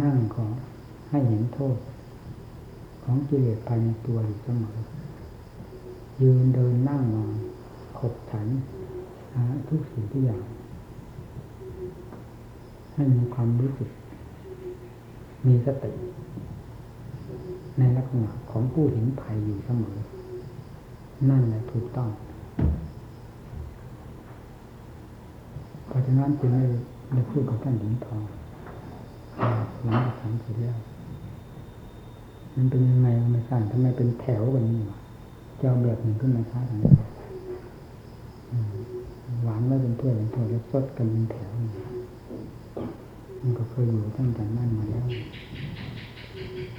นั่งก็ให้เห็นโทษ ของกิเลสภายในตัวอยู่เสมอยืนเดินนั่งนอนขบฉันทุกสิ่งทุกอย่าง ให้มีความรู้สึก มีสติ ในลักษณะของผู้เห็นภัยอยู่เสมอ นั่นแหละถูกต้อง เพราะฉะนั้นจึงได้ได้พูดกับท่านหญิงทอง หลังจากสังเสร็จแล้วมันเป็นยังไงไม่ทราบทำไมเป็นแถวแบบนี้วะจะเอาแบบหนึ่งขึ้นมาช้าทางนี้หวานไว้เป็นถ้วยเป็นถ้วยแล้วซดกันเป็นแถวมันก็เคยอยู่ตั้งแต่นั่นมาแล้ว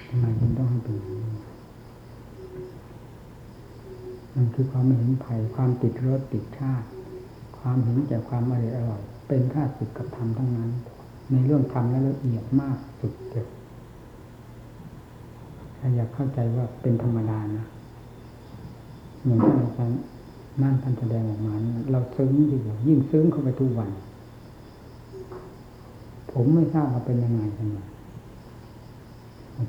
ทำไมมันต้องให้เป็นอย่างนี้มันคือความไม่เห็นภัยความติดรสติดชาติ ความเห็นแก่ความอร่อยอร่อย เป็นค่าสึกกับธรรมทั้งนั้น ในเรื่องธรรมแล้วละเอียดมากสุดเด็ดถ้าอยากเข้าใจว่าเป็นธรรมดานะเหมือนที่อาจารย์นั่นท่านแสดงออกมาเราซึ้งดีกว่ายิ่งซึ้งเข้าไปทุกวัน ผมไม่ทราบว่าเป็นยังไงกันมา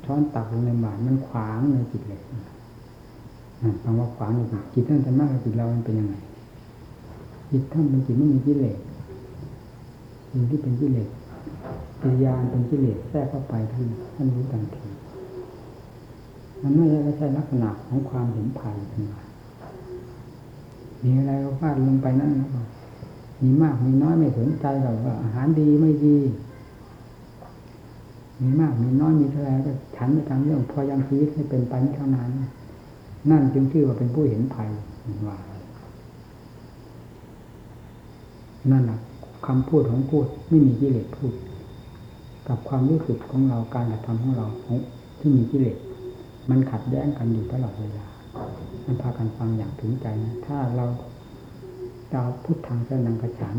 ช้อนตักลงในบาตมันขวางในจิตเลยฟังว่าขวางในจิตจิตท่านจะมากกับจิตเรามันเป็นยังไงจิตท่านเป็นจิตไม่มีกิเลสสิ่งที่เป็นกิเลส ปิยานเป็นกิเลสแทรกเข้าไปท่านท่านรู้ทันทีมันไม่ใช่ลักษณะของความเห็นภัยขึ้นมามีอะไรก็ฟาดลงไปนั่นนะมีมากมีน้อยไม่สนใจหรอกว่าอาหารดีไม่ดี มีมากมีน้อยมีเท่าไรก็ฉันไปตามเรื่องพอยังชีวิตให้เป็นไปเท่านั้น นั่นจึงชื่อว่าเป็นผู้เห็นภัยว่านั่นแหละคำพูดของพูดไม่มีกิเลสพูด กับความรู้สึกของเราการกระทำของเราที่มีกิเลสมันขัดแย้งกันอยู่ตลอดเวลา มันพากันฟังอย่างถึงใจนะ ถ้าเราจะพุทธังสนังกระฉาม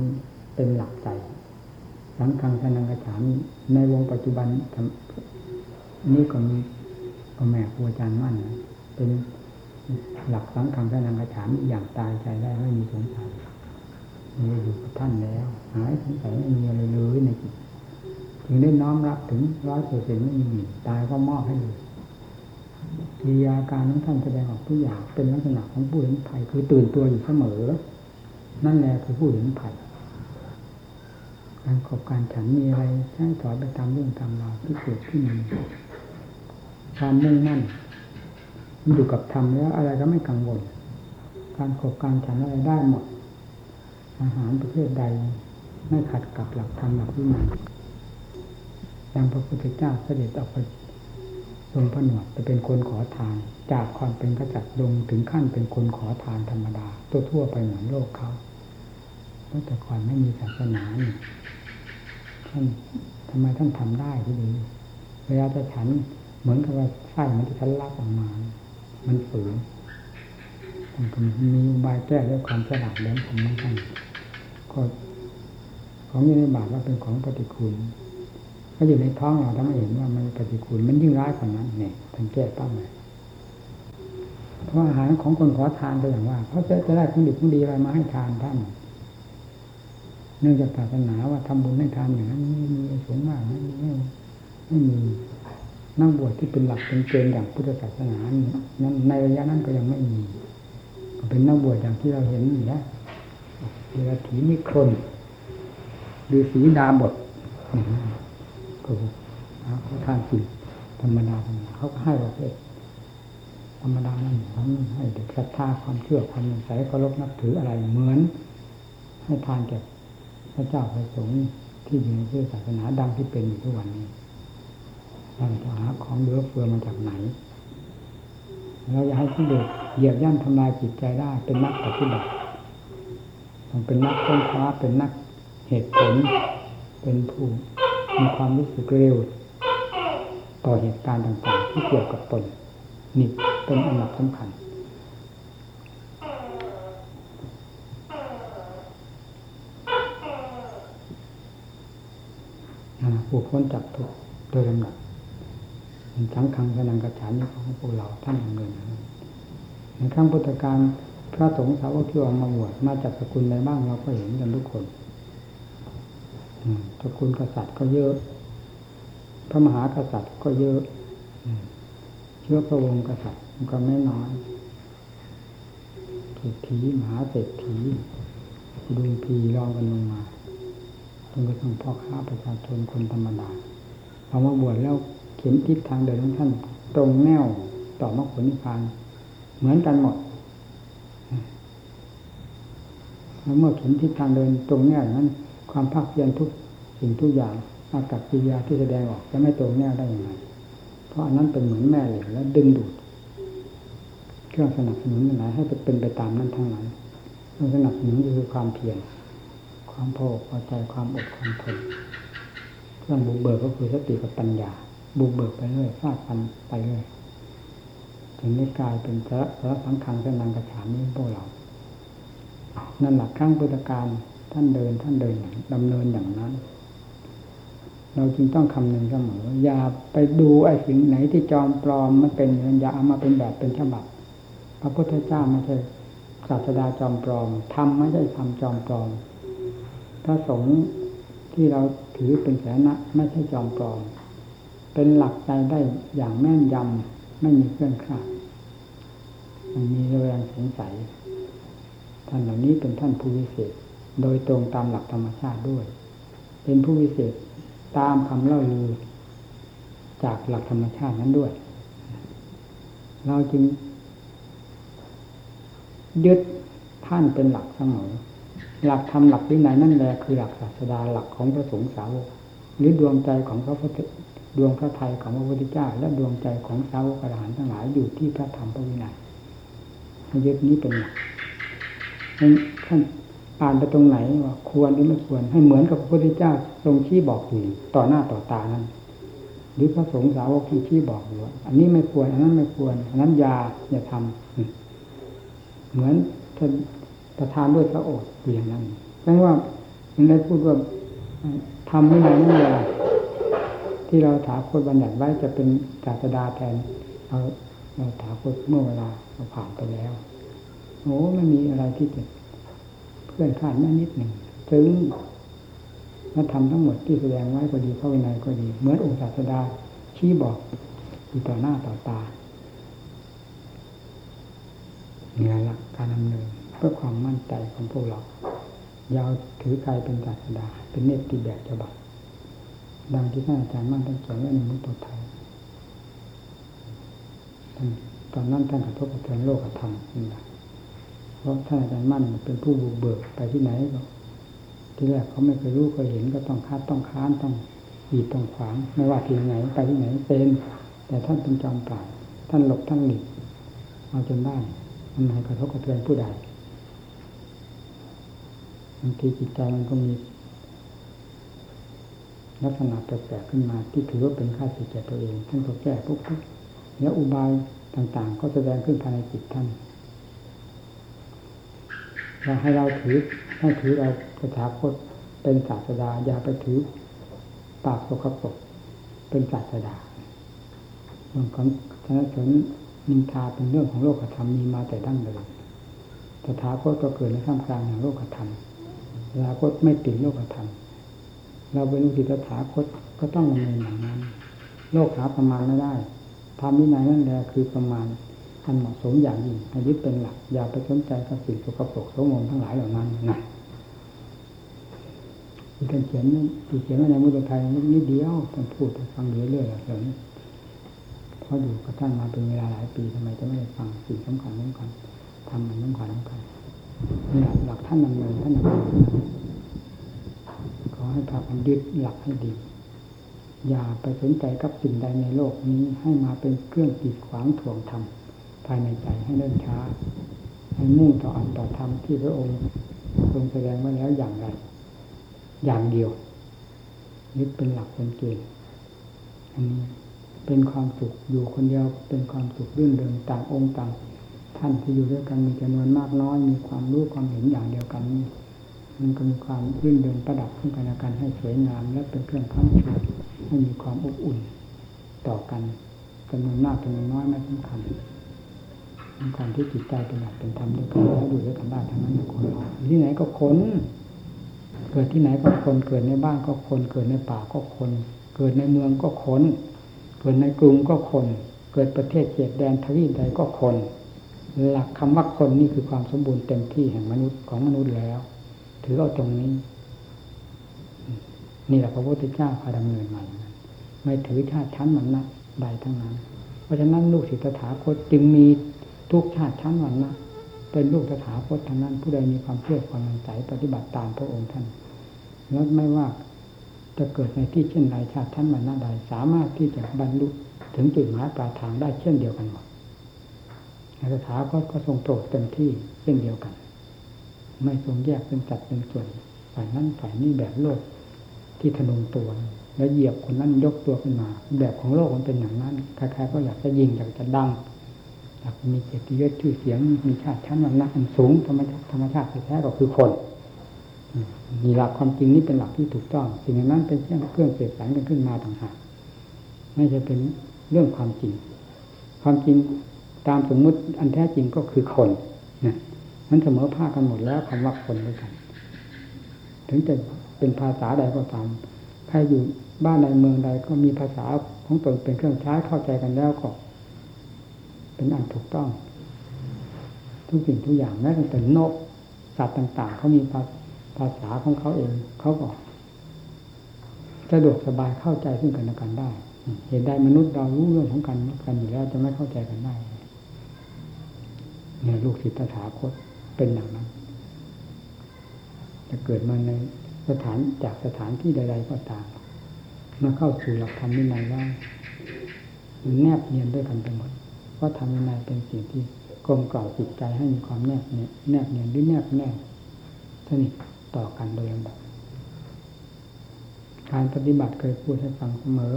เป็นหลักใจสังฆังสนังกระฉามในวงปัจจุบันนี่ก็มีก็แม่ครูอาจารย์มั่นเป็นหลักสังฆังสนังกระฉามอย่างตายใจได้ไม่มีสงสัยมีอยู่กับท่านแล้ว หายสงสัยไม่มีอะไรเลยในจิต ถึงได้น้อมรับถึงร้อยเปอร์เซ็นต์ไม่มีตายก็มอบให้เลยกิริยาการของท่านแสดงออกทุกอย่างเป็นลักษณะของผู้เห็นภัยคือตื่นตัวอยู่เสมอ นั่นแหละคือผู้เห็นภัยการขอบการฉันมีอะไรใช้ถอยไปตามเรื่องตามราวที่เกิดขึ้นความมุ่งมั่นมันอยู่กับธรรมแล้วอะไรก็ไม่กังวล การขบการฉันอะไรได้หมด อาหารประเภทใด ไม่ขัดกับหลักธรรมหลักวินัย ย่างพระพุทธเจ้าเสด็จออกไปทรงผนวดจะเป็นคนขอทาน จากความเป็นกษัตริย์ลงถึงขั้นเป็นคนขอทานธรรมดา ตัวทั่วไปเหมือนโลกเขาเพราะแต่ก่อนไม่มีศาสนาท่านทำไมท่านทำได้ที่ดีเวลาจะฉันเหมือนกับว่าไส้มันจะทะลักออกมา มันฝืนมันก็มีอุบายแก้ด้วยความฉลาดแหลมคมของท่านก็ของยู่ในบาทว่าเป็นของปฏิคุณ ก็อยู่ในท้องเราถ้าไม่เห็นว่ามันปฏิกูลมันยิ่งร้ายกว่านั้นเนี่ยท่านแก้ป้าเลยเพราะอาหารของคนขอทานก็อย่างว่าเขาจะจะได้ของดีของดีอะไรมาให้ทานท่านเนื่องจากศาสนาว่าทำบุญให้ทานอย่างนั้นไม่มีสูงมากไม่ไม่ไม่มีนั่งบวชที่เป็นหลักเป็นเกณฑ์อย่างพุทธศาสนานั้นในระยะนั้นก็ยังไม่มีก็เป็นนั่งบวชอย่างที่เราเห็นอย่นี้เวลาถีนิครนหรือสีดาบท ก็เขาทานกินธรรมดาธรรมดาเขาก็ให้เราเลยธรรมดานั่นให้เด็กศรัทธาความเชื่อความใส่เคารพนับถืออะไรเหมือน ให้ทานแก่พระเจ้าพระสงฆ์ที่อยู่ในเพื่อศาสนาดังที่เป็นอยู่ทุกวันนี้เราจะหาของเหลือเฟือมาจากไหน เราอยากให้ที่เด็กเหยียบย่ำทำลายจิตใจได้เป็นนักปฏิบัติต้องเป็นนักค้นคว้าเป็นนักเหตุผล เป็นผู้ มีความรู้สึกเร็ว ต่อเหตุการณ์ต่างๆ ที่เกี่ยวกับตนนี่เป็นอันดับสำคัญ ผู้พ้นจากทุกโดยลำดับสังขังสนังกระฉานของพวกเราท่านดำเนินในครั้งพุทธการพระสงฆ์สาวกที่ออกมาบวชมาจากสกุลใดบ้างเราก็เห็นกันทุกคน สกุลกษัตริย์ก็เยอะ พระมหากษัตริย์ก็เยอะเชื้อพระวงศ์กษัตริย์ก็ไม่น้อยเศรษฐีมหาเศรษฐีดูพีรองกันลงมาจนกระทั่งพ่อค้าประชาชนคนธรรมดาพอมาบวชแล้วเข็มทิศทางเดินของท่าน ตรงแนวต่อมรรคผลนิพพาน เหมือนกันหมดแล้วเมื่อเข็มทิศทางเดินตรงแนวอย่างนั้น ความภาคเพียรทุกสิ่งทุกอย่างอากับกิริยาที่แสดงออกจะไม่ตรงแนวได้อย่างไรเพราะอันนั้นเป็นเหมือนแม่เหล็กและดึงดูดเครื่องสนับสนุนไหนให้เป็นไปตามนั้นทั้งนั้นเครื่องสนับสนุนคือความเพียรความพอพอใจความอดความทนเครื่องบุกเบิกก็คือสติกับปัญญา บุกเบิกไปเรื่อยฟาดฟันไปเรื่อยถึงได้กลายเป็นพระพระสังฆังสนังกระฉามนี้พวกเรา นั่นหลักครั้งพุทธการ ท่านเดินท่านเดินดำเนินอย่างนั้น เราจึงต้องคำนึงเสมออย่าไปดูไอ้สิ่งไหนที่จอมปลอมมันเป็นอย่าเอามาเป็นแบบเป็นฉบับพระพุทธเจ้าไม่ใช่ศาสดาจอมปลอมทำไม่ใช่ทำจอมปลอมพระสงฆ์ที่เราถือเป็นแสนะไม่ใช่จอมปลอม เป็นหลักใจได้อย่างแม่นยำไม่มีเครื่องคลาดมันมีแรงสงสัย ท่านเหล่านี้เป็นท่านผู้วิเศษ โดยตรงตามหลักธรรมชาติด้วย เป็นผู้วิเศษตามคำเล่าลือ จากหลักธรรมชาตินั้นด้วย เราจึง ยึดท่านเป็นหลักเสมอหลักธรรมหลักวินัยนั่นแหละคือหลักศาสดาหลักของพระสงฆ์สาวกหรือดวงใจของพระพุทธดวงพระไทยของพระพุทธเจ้า และดวงใจของสาวกอรหันทั้งหลายอยู่ที่พระธรรมพระวินัยยึดนี้เป็นหลักท่าน อ่านไปตรงไหนว่าควรหรือไม่ควร ให้เหมือนกับพระพุทธเจ้าทรงชี้บอกอยู่ต่อหน้าต่อตานั้น หรือพระสงฆ์สาวกท่านชี้บอกอยู่ว่าอันนี้ไม่ควร อันนั้นไม่ควร อันนั้นยาอย่าทำเหมือนท่านประทานด้วยพระโอษฐ์อย่างนั้นแปลว่ายังได้พูดว่าทำไม่นานนั่นแหละที่เราถาโคตบัญญัติไว้จะเป็นศาสดาแทนเราเราถาโคตเมื่อเวลาเราผ่านไปแล้วโอ้ไม่มีอะไรที่จะ เพื่อนขาดแม่นิดหนึ่งถึงและทำทั้งหมดที่แสดงไว้ก็ดีเข้าในก็ดี เหมือนองค์ศาสดาชี้บอกอยู่ต่อหน้าต่อตาเนี่ยหลักการดำเนินเพื่อความมั่นใจของพวกเรายาวถือใครเป็นศาสดา เป็นเนติแบบฉบับดังที่ท่านอาจารย์มั่นท่านเขียนไว้ในมุตโตไทยตอนนั้นท่านกระทบกระเทือนโลกธรรมนี่แหละ ราะท่านอาจารย์มั่นเป็นผู้บุกเบิกไปที่ไหนก็ที่แรกเขาไม่เคยรู้เคยเห็นก็ต้องคาดต้องค้านต้องหีดต้องขวาง ไม่ว่าที่ไหนไปที่ไหนเป็น แต่ท่านเป็นจอมปราบท่านหลบท่านหลีกเอาจนได้มันให้กระทบกระเทือนผู้ใดบางทีจิตใจมันก็มีลักษณะแปลกๆขึ้นมาที่ถือว่าเป็นค่าสิทธิ์แก่ตัวเอง ท่านก็แก้ปุ๊บแล้วอุบายต่างๆ ก็แสดงขึ้นภายในจิตท่าน ให้เราถือให้ถือเราสถาคตเป็นศาสดา อย่าไปถือปากสกปรกเป็นศาสดาเรื่องของชนะสนนินทาเป็นเรื่องของโลกธรรมมีมาแต่ดั้งเดิมสถาคตก็เกิดในท่ามกลางแห่งโลกธรรมสถาคตไม่ติดโลกธรรมเราเป็นอุติสถาคตก็ต้องดำเนินอย่างนั้น โลกหาประมาณไม่ได้ทำวินัยนั่นแหละคือประมาณ อันเหมาะสมอย่างยิ่งให้ยึดเป็นหลัก อย่าไปสนใจกับสิ่งสกปรกโสมมทั้งหลายเหล่านั้นนะที่ท่านเขียนที่เขียนไว้ในมุตไทยนิดเดียวท่านพูดฟังเรื่อยๆเหล่านี้เพราะอยู่กับท่านมาเป็นเวลาหลายปีทำไมจะไม่ได้ฟังสิ่งสำคัญสำคัญทำมันสำคัญสำคัญนี่หลักหลักท่านดำเนินท่านดำเนินขอให้พากันยึดหลักให้ดี อย่าไปสนใจกับสิ่งใดในโลกนี้ให้มาเป็นเครื่องกีดขวางถ่วงทำ ภายในใจให้เนิ่นช้า ให้มุ่งต่ออันต่อธรรมที่พระองค์ทรงแสดงไว้แล้วอย่างไร อย่างเดียวยึดเป็นหลักเป็นเกณฑ์อันนี้เป็นความสุขอยู่คนเดียวเป็นความสุขรื่นเริงต่างองค์ต่างท่านที่อยู่ด้วยกันมีจำนวนมากน้อย มีความรู้ความเห็นอย่างเดียวกันนี่มันก็มีความรื่นเริงประดับขึ้นกันและกันให้สวยงาม และเป็นเครื่องค้ำชูให้มีความอบอุ่น ต่อกันจำนวนมากจำนวนน้อยไม่สำคัญ สำคัญที่จิตใจเป็นหลักเป็นธรรมด้วยกันแล้วอยู่ด้วยกันได้ทั้งนั้นคนเราที่ไหนก็คนเกิดที่ไหนก็คนเกิดในบ้านก็คน เกิดในป่าก็คน เกิดในเมืองก็คน เกิดในกรุงก็คน เกิดประเทศเขตแดนทวีปใดก็คน หลักคำว่าคนนี่คือความสมบูรณ์เต็มที่แห่งมนุษย์ของมนุษย์แล้ว ถือเอาตรงนี้ นี่แหละพระพุทธเจ้าพาดำเนินมาอย่าชั้นไม่ถือชาติชั้นวรรณะใดทั้งนั้น เพราะฉะนั้นลูกศิษย์ตถาคตจึงมี ทุกชาติชั้นวรรณะเป็นลูกตถาคตทั้งนั้น ผู้ใดมีความเชื่อความมั่นใจปฏิบัติตามพระองค์ท่านแล้วไม่ว่าจะเกิดในที่เช่นใดชาติชั้นวรรณะใดสามารถที่จะบรรลุถึงจุดหมายปลายทางได้เช่นเดียวกันหมดในตถาคตก็ทรงโปรดเต็มที่เช่นเดียวกัน ไม่ทรงแยกเป็นจัดเป็นส่วนฝ่ายนั้นฝ่ายนี้แบบโลกที่ทะนงตัวแล้วเหยียบคนนั้นยกตัวขึ้นมา แบบของโลกมันเป็นอย่างนั้นใครๆก็อยากจะยิงอยากจะดัง มีเกียรติยศชื่อเสียงมีชาติชั้นวรรณะอันสูงธรรมชาติธรรมชาติแท้ๆก็คือคนมีหลักความจริงนี้เป็นหลักที่ถูกต้อง สิ่งนั้นเป็นเครื่องเครื่องเสกสรรกันขึ้นมาต่างหากไม่ใช่เป็นเรื่องความจริง ความจริงตามสมมุติอันแท้จริงก็คือคนนะมันเสมอภาคกันหมดแล้วคำว่าคนด้วยกัน ถึงจะเป็นภาษาใดก็ตามใครอยู่บ้านใดเมืองใดก็มีภาษาของตนเป็นเครื่องใช้เข้าใจกันแล้วก็ เป็นอันถูกต้อง ทุกสิ่งทุกอย่างแม้แต่นกสัตว์ต่าง ๆเขามีภาษาของเขาเองเขาก็สะดวกสบายเข้าใจซึ่งกันและกันได้ เห็นได้มนุษย์เรารู้เรื่องของกันกันอยู่แล้วจะไม่เข้าใจกันได้เนี่ยลูกศิษย์ตถาคตเป็นอย่างนั้นจะเกิดมาในสถานจากสถานที่ใด ๆ ก็ตามมาเข้าสู่หลักธรรมวินัยแล้วแนบเนียนด้วยกันไปหมด เพราะธรรมวินัยเป็นสิ่งที่กลมกล่อมจิตใจให้มีความแนบเนียแนบเนียนหรือแนบแน่สนิทต่อกันโดยลำดับการปฏิบัติเคยพูดให้ฟังเสมอ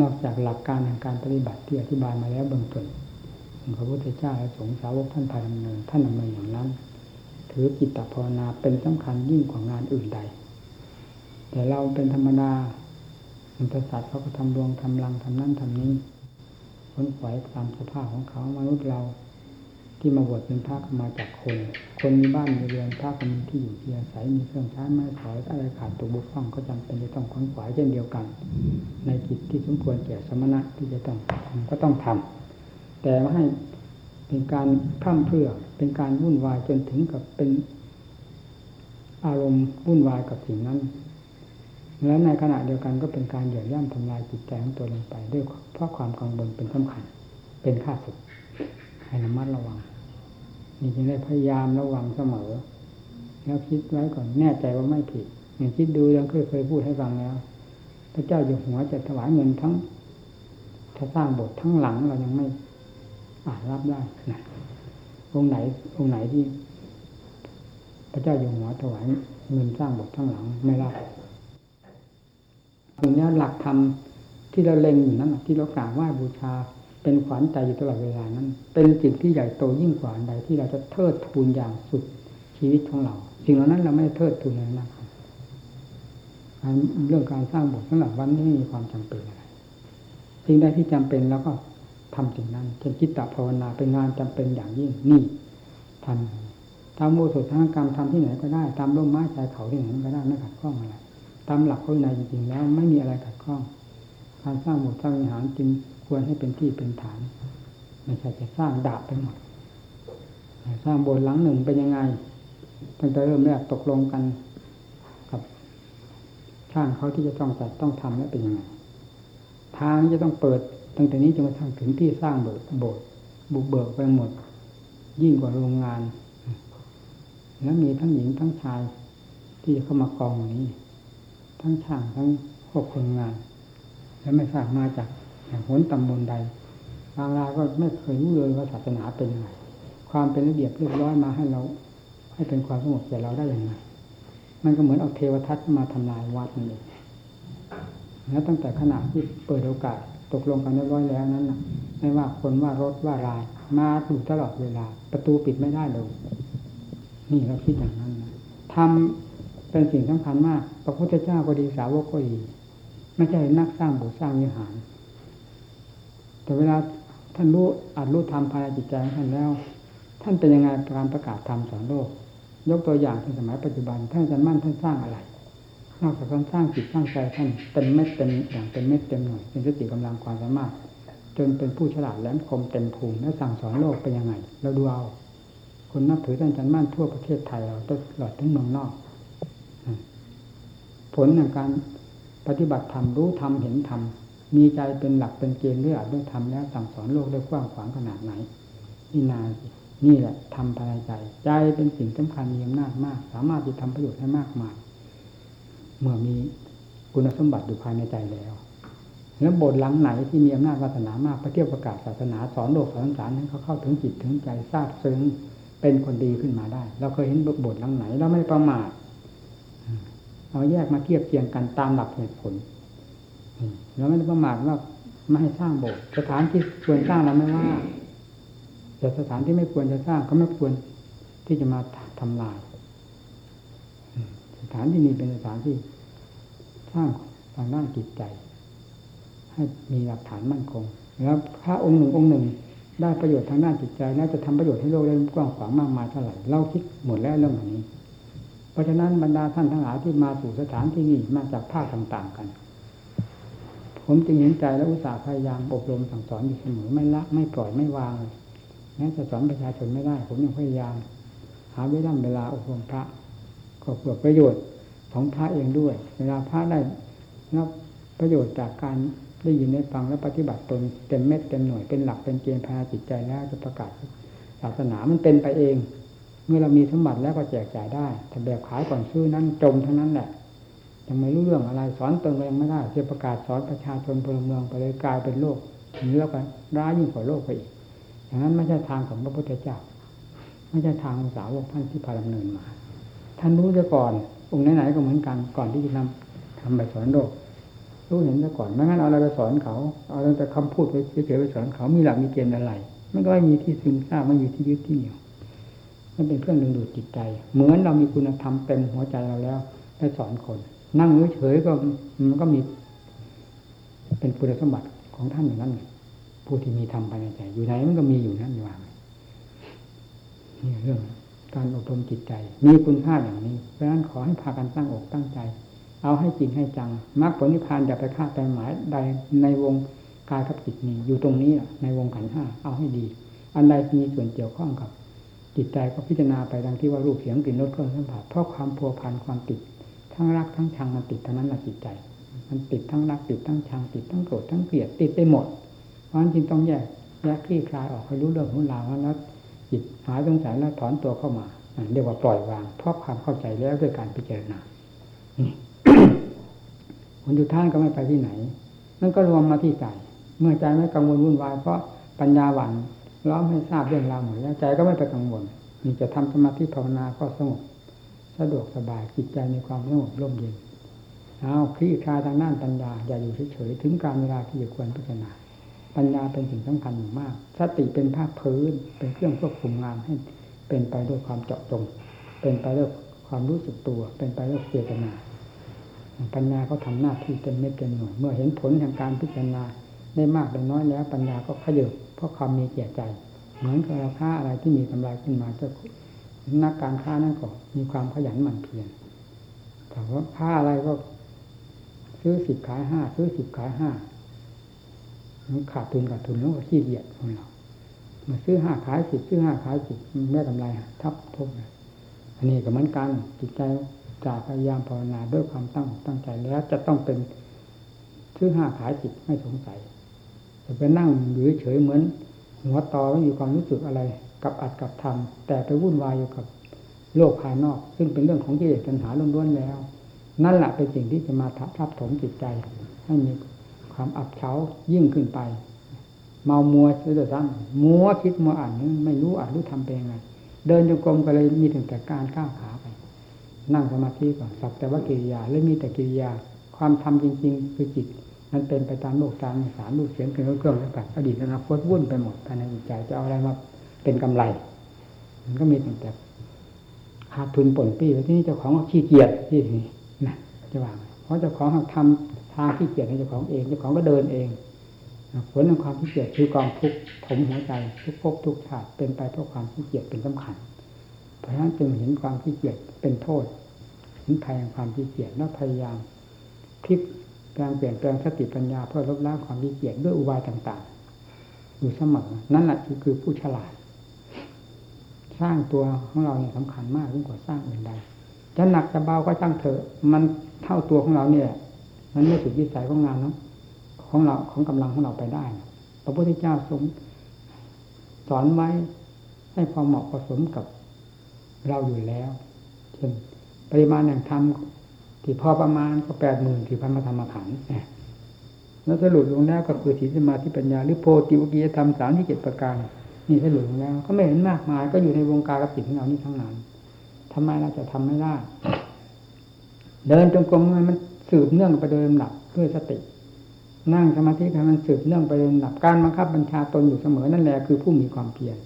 นอกจากหลักการแห่งการปฏิบัติที่อธิบายมาแล้วเบื้องต้นพระพุทธเจ้าและสงฆ์สาวกท่านพาดำเนินท่านดำเนินอย่างนั้น ถือจิตตภาวนาเป็นสำคัญยิ่งกว่างานอื่นใด แต่เราเป็นธรรมดามันประสาทเขาก็ทำดวงทำรังทำนั่นทำนี้ ค้นขวายตามสภาพของเขามนุษย์เรา ที่มาบวชเป็นพระมาจากคน คนมีบ้านมีเรือนพระก็มีที่อยู่ที่อาศัยมีเครื่องใช้ไม้สอยอะไรขาดตัวบุคคลก็จำเป็นจะต้องค้นขวายเช่นเดียวกัน ในกิจที่สมควรแก่สมณะที่จะต้องก็ต้องทำแต่ไม่ให้เป็นการพร่ำเพรื่อเป็นการวุ่นวายจนถึงกับเป็นอารมณ์วุ่นวายกับสิ่งนั้น และในขณะเดียวกันก็เป็นการเหยียบย่ำทำลายจิตใจของตัวลงไป ด้วยเพราะความกังวลเป็นสำคัญ เป็นข้าศึกให้ระมัดระวังนี่จึงได้พยายามระวังเสมอ แล้วคิดไว้ก่อนแน่ใจว่าไม่ผิดอย่างคิดดูยังเคยเคยพูดให้ฟังแล้ว พระเจ้าอยู่หัวจะถวายเงินทั้งถ้าสร้างโบสถ์ทั้งหลังเรายังไม่อาจรับได้นะองค์ไหน องค์ไหนที่ พระเจ้าอยู่หัวถวายเงินสร้างโบสถ์ทั้งหลังไม่รับ ตรงนี้หลักธรรมที่เราเล็งอยู่นั้นที่เรากราบไหว้บูชาเป็นขวัญใจอยู่ตลอดเวลานั้น เป็นสิ่งที่ใหญ่โตยิ่งกว่าใดที่เราจะเทิดทูนอย่างสุดชีวิตของเรา สิ่งเหล่านั้นเราไม่เทิดทูนเลยนะครับเรื่องการสร้างบสถ์สำหรับวันนี้มีความจำเป็นอะไรสิ่งใดที่จำเป็นแล้วก็ทำสิ่งนั้นเช่นจิตตภาวนาเป็นงานจำเป็นอย่างยิ่งนี่ทำตามโมสุทางกรรมทำที่ไหนก็ได้ตามร่มไม้ชายเขาที่ไหนก็ได้ไม่ขัดข้องอะไร ตามหลักข้อในจริงๆแล้ว ไม่มีอะไรขัดข้อง การสร้างโบสถ์สร้างวิหารจึงควรให้เป็นที่เป็นฐาน ไม่ใช่จะสร้างดาบไปหมดสร้างโบสถ์หลังหนึ่งเป็นยังไงตั้งแต่เริ่มแรกตกลงกันกับช่างเขาที่จะต้องจัดต้องทำแล้วเป็นยังไงทางจะต้องเปิดตั้งแต่นี้จนกระทั่งถึงที่สร้างโบสถ์โบสถ์บุกเบิกไปหมด ยิ่งกว่าโรงงาน แล้วมีทั้งหญิงทั้งชายที่เข้ามากองอย่างนี้ ทั้งช่างทั้งพวกคนงาน แล้วไม่ทราบมาจากหนตำบลใดบางรายก็ไม่เคยรู้เลยว่าศาสนาเป็นยังไงความเป็นระเบียบเรียบร้อยมาให้เรา ให้เป็นความสงบแก่เราได้อย่างไรมันก็เหมือนเอาเทวทัตมาทำลายวัดนั่นเองแล้วตั้งแต่ขณะที่เปิดโอกาสตกลงกันเรียบร้อยแล้วนั้นนะไม่ว่าคนว่ารถว่าราย มาอยู่ตลอดเวลา ประตูปิดไม่ได้เลยนี่เราคิดอย่างนั้นนะทำ เป็นสิ่งสำคัญมาก พระพุทธเจ้าก็ดีสาวกก็ดีไม่ใช่นักสร้างบสถ์สร้างวิหาร แต่เวลาท่านรู้อาจรู้ธรรมภายในจิตใจของท่านแล้ว ท่านเป็นยังไงการประกาศธรรมสอนโลก ยกตัวอย่างในสมัยปัจจุบัน ท่านอาจารย์มั่นท่านสร้างอะไรนอกจากการสร้างจิตสร้างใจท่านเต็มเม็ดเต็มอย่างเต็มเม็ดเต็มหน่วยเป็นสติกำลังความสามารถ จนเป็นผู้ฉลาดแหลมคมเต็มภูมิและสั่งสอนโลกเป็นยังไง เราดูเอาคนนับถือท่านจันมั่นทั่วประเทศไทยเราตลอดทั้งเมืองนอก ผลในการปฏิบัติธรรมรู้ธรรมเห็นธรรมมีใจเป็นหลักเป็นเกณฑ์ด้วยอาจด้วยธรรมแล้วสั่งสอนโลกได้กว้างขวางขนาดไหนนี่นานี่แหละทำภายในใจ ใจเป็นสิ่งสำคัญมีอำนาจมาก สามารถที่ทำประโยชน์ให้มากมาย เมื่อมีคุณสมบัติอยู่ภายในใจแล้ว แล้วบทหลังไหนที่มีอำนาจวาสนามากพระเที่ยวประกาศศาสนาสอนโลกสอนสารนั้นเขาเข้าถึงจิตถึงใจทราบซึ้งเป็นคนดีขึ้นมาได้ เราเคยเห็นบทหลังไหนเราไม่ประมาท เราแยกมาเทียบเทียงกันตามหลักเหตุผลเราไม่ได้ประมาทว่าไม่ให้สร้างโบสถ์สถานที่ควรสร้างเราไม่ว่าแต่สถานที่ไม่ควรจะสร้างก็ไม่ควรที่จะมาทำลายสถานที่นี้เป็นสถานที่สร้างทางด้านจิตใจ ให้มีหลักฐานมั่นคงแล้วพระองค์หนึ่งองค์หนึ่งได้ประโยชน์ทางด้านจิตใจ น่าจะทำประโยชน์ให้โลกได้กว้างขวางมากมายเท่าไหร่เราคิดหมดแล้วเรื่องแบบนี้ เพราะฉะนั้นบรรดาท่านทั้งหลายที่มาสู่สถานที่นี้มาจากภาคต่างๆกัน ผมจึงเห็นใจและอุตส่าห์พยายามอบรมสั่งสอนอยู่เสมอไม่ละไม่ปล่อยไม่วางเลยแม้จะสอนประชาชนไม่ได้ ผมยังพยายาม หาเวลาเวลาอบรมพระ ก็เพื่อประโยชน์ของพระเองด้วย เวลาพระได้รับประโยชน์จากการได้ยินได้ฟังและปฏิบัติตนเต็มเม็ดเต็มหน่วยเป็นหลักเป็นเกณฑ์ภายในจิตใจแล้วจะประกาศศาสนามันเป็นไปเอง เมื่อเรามีสมบัติแล้วก็แจกจ่ายได้แต่แบบขายก่อนซื้อนั้นจมทั้งนั้นแหละยังไม่รู้เรื่องอะไรสอนตนก็ยังไม่ได้จะประกาศสอนประชาชนพลเมืองไปเลยกลายเป็นโลกนี้แล้วก็ร้ายยิ่งกว่าโลกไปอีกอย่างนั้นไม่ใช่ทางของพระพุทธเจ้าไม่ใช่ทางของสาวกท่านที่พาดำเนินมา ท่านรู้ซะก่อน องค์ไหนๆก็เหมือนกันก่อนที่จะนำทำไปสอนโลกรู้เห็นซะก่อนไม่งั้นเอาอะไรไปสอนเขา เอาแต่คำพูดไปเฉยๆไปสอนเขามีหลักมีเกณฑ์อะไร มันก็ไม่มีที่ซึมซาบไม่มีที่ยึดที่เหนี่ยว มันเป็นเครื่องดึงดูดจิตใจ เหมือนเรามีคุณธรรมเต็มหัวใจเราแล้วไปสอนคน นั่งเฉยๆก็มันก็มี เป็นคุณสมบัติของท่านอย่างนั้นผู้ที่มีธรรมภายในใจ อยู่ไหนมันก็มีอยู่นั่นอยู่ว่านี่เรื่องการอบรมจิตใจ มีคุณค่าอย่างนี้ เพราะฉะนั้นขอให้พากันตั้งอกตั้งใจ เอาให้จริงให้จังมรรคผลนิพพานอย่าไปคาดไปหมายใดในวงกายกับจิตนี้ อยู่ตรงนี้ในวงขันห้าเอาให้ดี อันใดมีส่วนเกี่ยวข้องกับ จิตใจก็พิจารณาไปดังที่ว่ารูปเสียงกลิ่นรสเครื่องสัมผัสเพราะความพัวพันความติด ทั้งรักทั้งชังมันติดทั้งนั้นแหละจิตใจ มันติดทั้งรักติดทั้งชังติดทั้งโกรธทั้งเกลียดติดไปหมด เพราะฉะนั้นจึงต้องแยกแยกคลี่คลายออกให้รู้เรื่องของราวแล้วจิตหายสงสัยแล้วถอนตัวเข้ามาเรียกว่าปล่อยวางเพราะความเข้าใจแล้วด้วยการพิจารณาผลสุดท้ายก็ไม่ไปที่ไหนนั่นก็รวมมาที่ใจ เมื่อใจไม่กังวลวุ่นวายเพราะปัญญาหวั่น ล้อมให้ทราบเรื่องราวหมดแล้วใจก็ไม่ไปกังวลมีจะทำสมาธิภาวนาก็สงบสะดวกสบายจิตใจมีความสงบร่มเย็นเอาคลี่คลายทางด้านปัญญาอย่าอยู่เฉยๆถึงการเวลาที่จะควรพิจารณาปัญญาเป็นสิ่งสำคัญอย่มาก สติเป็นภาคพื้น เป็นเครื่องควบคุมงานให้ เป็นไปด้วยความเจาะจง เป็นไปด้วยความรู้สึกตัว เป็นไปด้วยเจตนา ปัญญาก็ทำหน้าที่เต็มเม็ดเต็มหน่วย เมื่อเห็นผลแห่งการพิจารณาได้มากได้น้อยแล้ว ปัญญาก็ขยับ ราะความมีเกียรติใจ เหมือนกับราค้าอะไรที่มีกำไรขึ้นมาจะนักการค้านั่นก็มีความขยันหมั่นเพียรแต่ว่าค้าอะไรก็ ซื้อสิบขายห้าซื้อสิบขายห้าขาดทุนขาดทุนแล้วก็ขี้เกียจของเรามาซื้อห้าขายสิบซื้อห้าขายสิบไม่กำไรทับทบอันนี้ก็เหมือนกันจิตใจจากพยายามภาวนาด้วยความตั้งตั้งใจแล้วจะต้องเป็นซื้อห้าขายสิบไม่สงสัย จะไปนั่งอยู่เฉยเหมือน หัวตอไม่มีความรู้สึกอะไร กับอัดกับทำแต่ไปวุ่นวายอยู่กับโลกภายนอก ซึ่งเป็นเรื่องของกิเลสปัญหาล้วนๆแล้ว นั่นแหละเป็นสิ่งที่จะมาทับถมจิตใจ ให้มีความอับเฉายิ่งขึ้นไป เมามัวเสียซ้ำมัวคิดมัวอ่านไม่รู้อ่านรู้ทำเป็นไง เดินจงกรมก็เลยมีถึงแต่การก้าวขาไป นั่งสมาธิก่อนสักแต่ว่ากิริยาเลยมีแต่กิริยา ความทำจริง ๆ คือจิต มันเป็นไปตามโลกตามสารลูกเสียงเป็นเครื่องแล้วกันอดีตอนาคตวุ่นไปหมดภายในจิตใจจะเอาอะไรมาเป็นกำไร มันก็มีแต่ขาดทุนป่นปี้ว้ที่นี่เจ้าของขี้เกียจที่นี่นะจะว่าเพราะเจ้าของทำทางขี้เกียจให้เจ้าของเองเจ้าของก็เดินเองผลของความขี้เกียจคือกองทุกข์ถมหัวใจทุกภพทุกชาติเป็นไปเพราะความขี้เกียจเป็นสำคัญ เพราะฉะนั้นจึงเห็นความขี้เกียจเป็นโทษเห็นภัยแห่งความขี้เกียจแล้วพยายามพลิก แปลงเปลี่ยนแปลงสติปัญญาเพื่อลบล้างความขี้เกียจด้วยอุบายต่างๆ อยู่เสมอ นั่นแหละคือผู้ฉลาด สร้างตัวของเราเนี่ยสำคัญมากยิ่งกว่าสร้างอื่นใดจะหนักจะเบาก็ช่างเถอะ มันเท่าตัวของเราเนี่ย มันไม่สุดวิสัยของงานเนาะของเราของกำลังของเราไปได้พระพุทธเจ้าทรงสอนไว้ให้พอเหมาะผสมกับเราอยู่แล้วเช่นปริมาณแห่งธรรม ที่พอประมาณก็แปดหมื่นสี่พันมาธรรมขันธ์แล้วสรุปลงแล้วก็คือศีลสมาธิปัญญาหรือโพธิวิกิยธรรมสามที่เจ็ดประการนี่สรุปลงแล้ว ก็ไม่เห็นมากมาย ก็อยู่ในวงการกสินของเรานี่ทั้งนั้นทำไมเราจะทำไม่ได้ เดินจงกรมมันสืบเนื่องไปโดยลำดับด้วยสติ นั่งสมาธิให้มันสืบเนื่องไปโดยลำดับการบังคับบัญชาตนอยู่เสมอนั่นแหละคือผู้มีความเพียร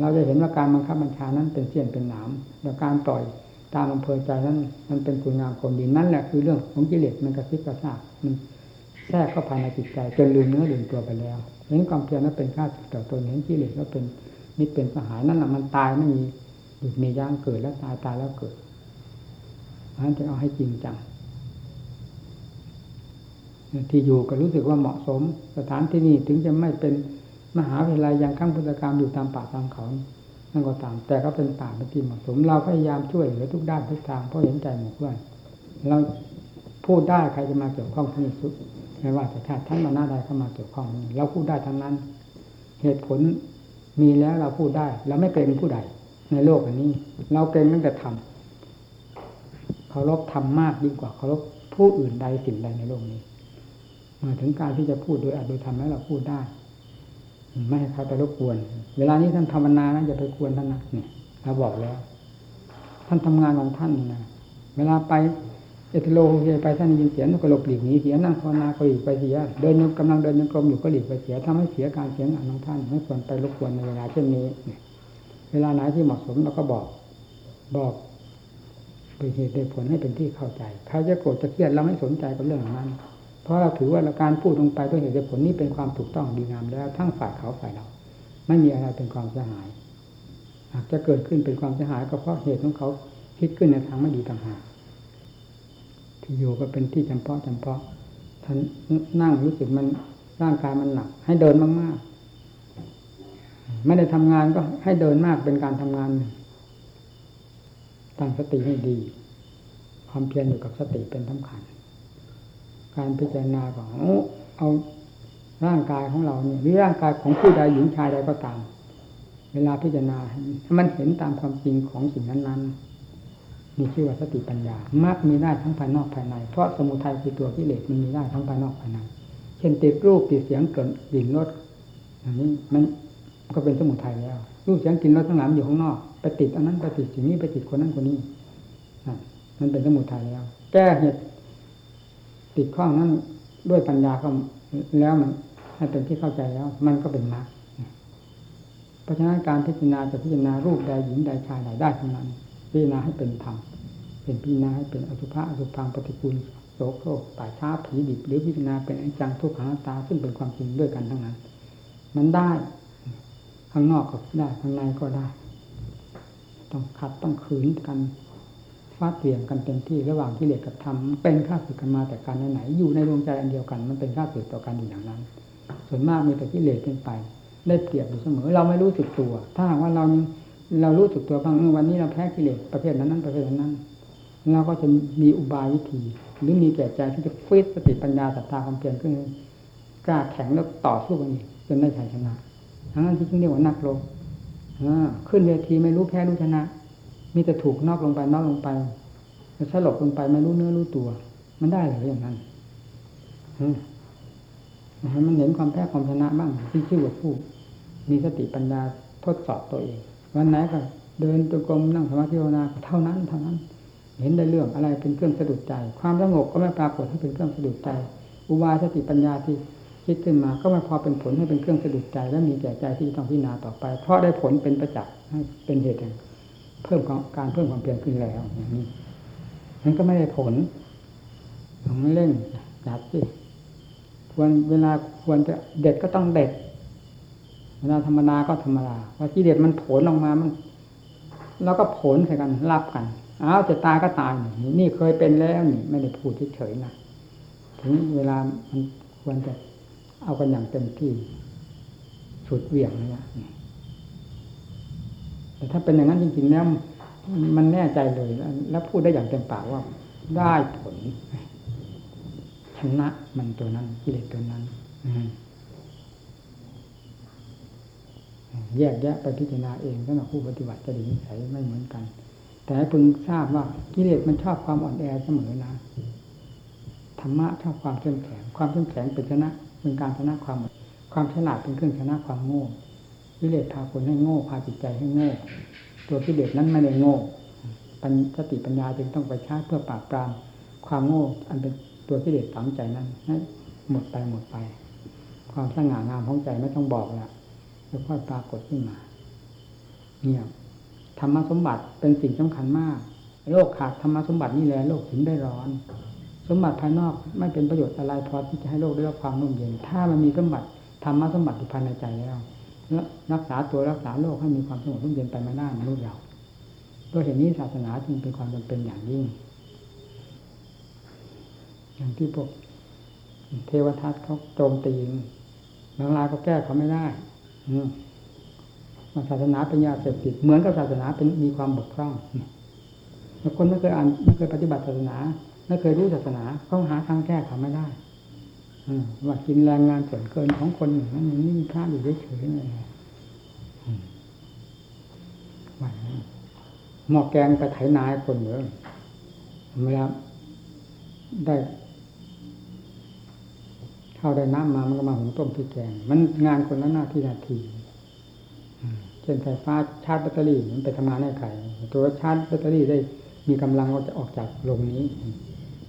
เราจะเห็นว่าการบังคับบัญชานั้นเป็นเสี้ยนเป็นหนามแล้วการปล่อย ตามอำเภอใจนั้น มันเป็นคุณงามความดีนั่นแหละคือเรื่องของกิเลสมันกระซิบกระซาบมันแทรกเข้าภายในจิตใจจนลืมเนื้อลืมตัวไปแล้วเห็นความเพียรนั้นเป็นค่าศึกต่อตนเห็นกิเลสแล้วเป็นมิตรเป็นสหายนั่นแหละมันตายไม่มีหยุดมีย่างเกิดแล้วตายตายแล้วเกิดเพราะนั้นจะเอาให้จริงจังที่อยู่ก็รู้สึกว่าเหมาะสม สถานที่นี้ถึงจะไม่เป็นมหาวิทยาลัยอย่างข้างพุทธการอยู่ตามป่าตามเขา นั่นก็ตามแต่ก็เป็นป่าเป็นที่เหมาะสม เราพยายามช่วยเหลือทุกด้านทุกทางเพราะเห็นใจหมู่เพื่อนเราพูดได้ใครจะมาเกี่ยวข้องที่นี่สุดไม่ว่าจะชาติท่านมาหน้าใดเข้ามาเกี่ยวข้องเราพูดได้ทั้งนั้น เหตุผลมีแล้วเราพูดได้เราไม่เกรงผู้ใด ในโลกอันนี้ เราเกรงตั้งแต่ทำเคารพทำมากยิ่งกว่าเคารพผู้อื่นใดสิ่งใดในโลกนี้มาถึงการที่จะพูดโดยอาจโดยทำแล้วเราพูดได้ ไม่ให้ใครไปรบกวน เวลานี้ท่านภาวนานะอย่าไปกวนท่านนะเนี่ยเราบอกแล้ว ท่านทำงานของท่านนะเวลาไปเอตโลเฮไปท่านยินเสียงก็หลบหลีกหนีเสียนั่งภาวนาก็หลีกไปเสีย เดินยกำลังเดินยังกรมอยู่ก็หลีกไปเสียทำให้เสียการเสียงานของท่านไม่ควรไปรบกวนในเวลาเช่นนี้เวลาไหนที่เหมาะสมเราก็บอกบอกเป็นเหตุเป็นผลให้เป็นที่เข้าใจใครจะโกรธจะเครียดเราไม่สนใจกับเรื่องนั้น เพราะเราถือว่าการพูดลงไปด้วยเหตุผลนี้เป็นความถูกต้องดีงามแล้ว ทั้งฝ่ายเขาฝ่ายเรา ไม่มีอะไรเป็นความเสียหาย หากจะเกิดขึ้นเป็นความเสียหายก็เพราะเหตุของเขาคิดขึ้นในทางไม่ดีต่างหากที่อยู่ก็เป็นที่จำเพาะจำเพาะท่านนั่งรู้สึกมันร่างกายมันหนัก ให้เดินมากๆ ไม่ได้ทำงานก็ให้เดินมากเป็นการทำงานตั้งสติให้ดี ความเพียรอยู่กับสติเป็นสำคัญ การพิจารณาของเอาร่างกายของเราเนี่ยหรือร่างกายของผู้ใดหญิงชายใดก็ตาม เวลาพิจารณาให้มันเห็นตามความจริงของสิ่งนั้นๆมีชื่อว่าสติปัญญามักมีได้ทั้งภายนอกภายใน เพราะสมุทัยคือตัวกิเลสมันมีได้ทั้งภายนอกภายใน เช่นติดรูปติดเสียงเกิดกลิ่นรสอย่างนี้มันก็เป็นสมุทัยแล้ว รูปเสียงกลิ่นรสทั้งหลายอยู่ข้างนอกไปติดอันนั้นไปติดสิ่งนี้ไปติดคนนั้นคนนี้มันเป็นสมุทัยแล้ว แก้เหตุ ติดข้องนั้นด้วยปัญญาก็แล้วมันให้เป็นที่เข้าใจแล้ว มันก็เป็นมรรคเพราะฉะนั้นการพิจารณาจะพิจารณารูปใดหญิงใดชายใดได้ทั้งนั้นพิจารณาให้เป็นธรรมเป็นพิจารณาให้เป็นอสุภะอสุพังปฏิกูลโสโครกป่าช้าผีดิบหรือพิจารณาเป็นอนิจจังทุกขังตาซึ่งเป็นความจริงด้วยกันทั้งนั้น มันได้ ข้างนอกก็ได้ข้างในก็ได้ ต้องขัดต้องขืนกัน ฟาดเปลี่ยนกันเต็มที่ระหว่างที่เลสกับธรรมเป็นข้าศึกกันมาแต่การไหนอยู่ในดวงใจอันเดียวกัน มันเป็นข้าศึกต่อกันอยู่อย่างนั้น ส่วนมากมีแต่ที่เลสเป็นไป ได้เปรียบอยู่เสมอ เราไม่รู้สึกตัว ถ้าหากว่าเราเรารู้สึกตัวบ้างวันนี้เราแพ้กิเลสประเภทนั้นนั้นประเภทนั้นเราก็จะมีอุบายวิธี หรือมีแก่ใจที่จะฟิตสติปัญญาศรัทธาความเพียรขึ้นกล้าแข็งแล้วต่อสู้กันอีกจนได้ชัยชนะทั้งนั้นที่เรียกว่านักรบขึ้นเวทีไม่รู้แพ้รู้ชนะ มีแต่ถูกนอกลงไปนอกลงไปสลบลงไปไม่รู้เนื้อรู้ตัว มันได้หรืออย่างนั้นมันเห็นความแพ้ความชนะบ้างที่ชื่อว่าผู้ มีสติปัญญาทดสอบตัวเอง วันไหนก็เดินตัวกลมนั่งสมาธิภาวนาเท่านั้นเท่านั้น เห็นได้เรื่องอะไรเป็นเครื่องสะดุดใจ ความสงบก็ไม่ปรากฏให้เป็นเครื่องสะดุดใจ อุบายสติปัญญาที่คิดขึ้นมาก็ไม่พอเป็นผลให้เป็นเครื่องสะดุดใจ และมีแก่ใจที่ต้องพิจารณาต่อไป เพราะได้ผลเป็นประจักษ์ให้เป็นเหตุแห่ง เพิ่มการเพิ่มความเพียรขึ้นแล้วอย่างนี้มันก็ไม่ได้ผลต้องเร่งจัดสิควรเวลาควรจะเด็ดก็ต้องเด็ดเวลาธรรมดาก็ธรรมดาว่าที่เด็ดมันผลออกมามัน แล้วก็ผลใส่กันรับกันอ้าวจะตายก็ตายนี่นี่เคยเป็นแล้วนี่ไม่ได้พูดเฉยๆนะถึงเวลามันควรจะเอากันอย่างเต็มที่สุดเหวี่ยงเลยนะ แต่ถ้าเป็นอย่างนั้นจริงๆแล้วมันแน่ใจเลยแล้วพูดได้อย่างเต็มปากว่าได้ผลชนะมันตัวนั้นกิเลสตัวนั้นแยกแยะไปพิจารณาเองสำหรับผู้ปฏิบัติจะดีนิสัยไม่เหมือนกัน แต่ให้พึงทราบว่ากิเลสมันชอบความอ่อนแอเสมอนะธรรมะชอบความเข้มแข็ง ความเข้มแข็งเป็นชนะเป็นการชนะความความฉลาดเป็นเครื่องชนะความโง่ กิเลสพาคนให้โง่พาจิตใจให้โง่ ตัวกิเลสนั้นไม่ได้โง่ปัญสติปัญญาจึงต้องไปใช้เพื่อปราบปราม ความโง่ อันเป็นตัวกิเลสฝังใจนั้นให้หมดไปหมดไป ความสง่างามของใจไม่ต้องบอกแล้วจะค่อยปรากฏขึ้นมา เนี่ยธรรมสมบัติเป็นสิ่งสำคัญมาก โลกขาดธรรมสมบัตินี่แหละโลกถึงได้ร้อน สมบัติภายนอกไม่เป็นประโยชน์อะไรพอที่จะให้โลกได้รับความนุ่มเย็น ถ้ามันมีสมบัติธรรมสมบัติอยู่ภายในใจแล้ว รักษาตัวรักษาโลกให้มีความสงบนุ่มเย็นไปไม่ได้มนุษย์เราด้วยเหตุนี้ศาสนาจึงเป็นความจำเป็นอย่างยิ่ง อย่างที่พวกเทวทัตเขาโจมตีบางรายก็แก้เขาไม่ได้ อืมศาสนาเป็นยาเสพติดเหมือนกับศาสนาเป็นมีความบกพร่องบางคนไม่เคยอ่านไม่เคยปฏิบัติศาสนา ไม่เคยรู้ศาสนาเขาหาทางแก้เขาไม่ได้ ว่ากินแรงงานส่วนเกินของคนอย่างนั้นนี่มีพระอยู่เฉยๆเลยว่าหม้อแกงไปไถนาคนเหมือนเวลาได้ข้าวได้น้ำมามันก็มาหุงต้มพริกแกง มันงานคนละหน้าที่นาทีเช่นไฟฟ้าชาร์จแบตเตอรี่มันไปทำงานให้ใครตัวชาร์จแบตเตอรี่ได้มีกำลังก็จะออกจากโรงนี้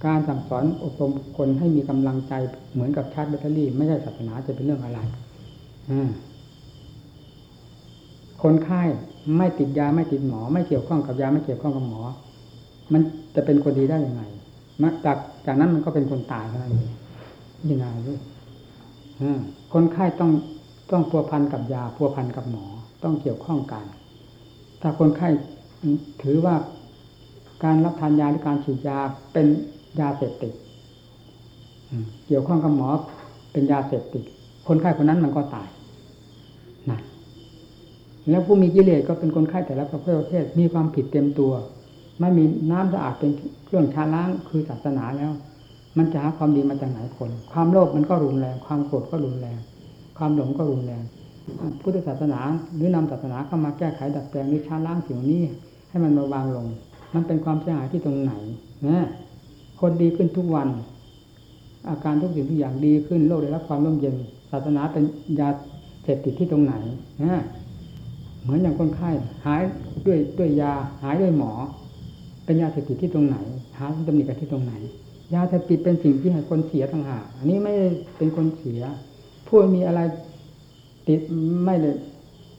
การสั่งสอนอบรมคนให้มีกำลังใจเหมือนกับชาร์จแบตเตอรี่ ไม่ใช่ศาสนาจะเป็นเรื่องอะไรคนไข้ไม่ติดยาไม่ติดหมอ ไม่เกี่ยวข้องกับยาไม่เกี่ยวข้องกับหมอ มันจะเป็นคนดีได้ยังไงมาจากจากนั้นมันก็เป็นคนตายเท่านั้นเองยินาด้วยคนไข้ต้องต้องพัวพันกับยาพัวพันกับหมอ ต้องเกี่ยวข้องกัน ถ้าคนไข้ถือว่าการรับทานยาหรือการฉีดยาเป็น ยาเสพติดเกี่ยวข้องกับหมอเป็นยาเสพติด คนไข้คนนั้นมันก็ตายนะแล้วผู้มีกิเลสก็เป็นคนไข้แต่ละประเภทมีความผิดเต็มตัว ไม่มีน้ำสะอาดเป็นเครื่องชาล้างคือศาสนาแล้ว มันจะหาความดีมาจากไหนคน ความโลภมันก็รุนแรง ความโกรธก็รุนแรง ความหลงก็รุนแรงพุทธศาสนาหรือนำศาสนาเข้ามาแก้ไขดัดแปลงหรือชาล้างสิ่งนี้ ให้มันมาวางลง มันเป็นความเสียหายที่ตรงไหนนะ คนดีขึ้นทุกวัน อาการทุกสิ่งทุกอย่างดีขึ้นโลกได้รับความร่มเย็น ศาสนาเป็นยาเสพติดที่ตรงไหนนะเหมือนอย่างคนไข้หายด้วยด้วยยาหายด้วยหมอ เป็นยาเสพติดที่ตรงไหน หาตำหนิกันที่ตรงไหน ยาเสพติดเป็นสิ่งที่ให้คนเสียต่างหากอันนี้ไม่เป็นคนเสียผู้มีอะไรติดไม่เลย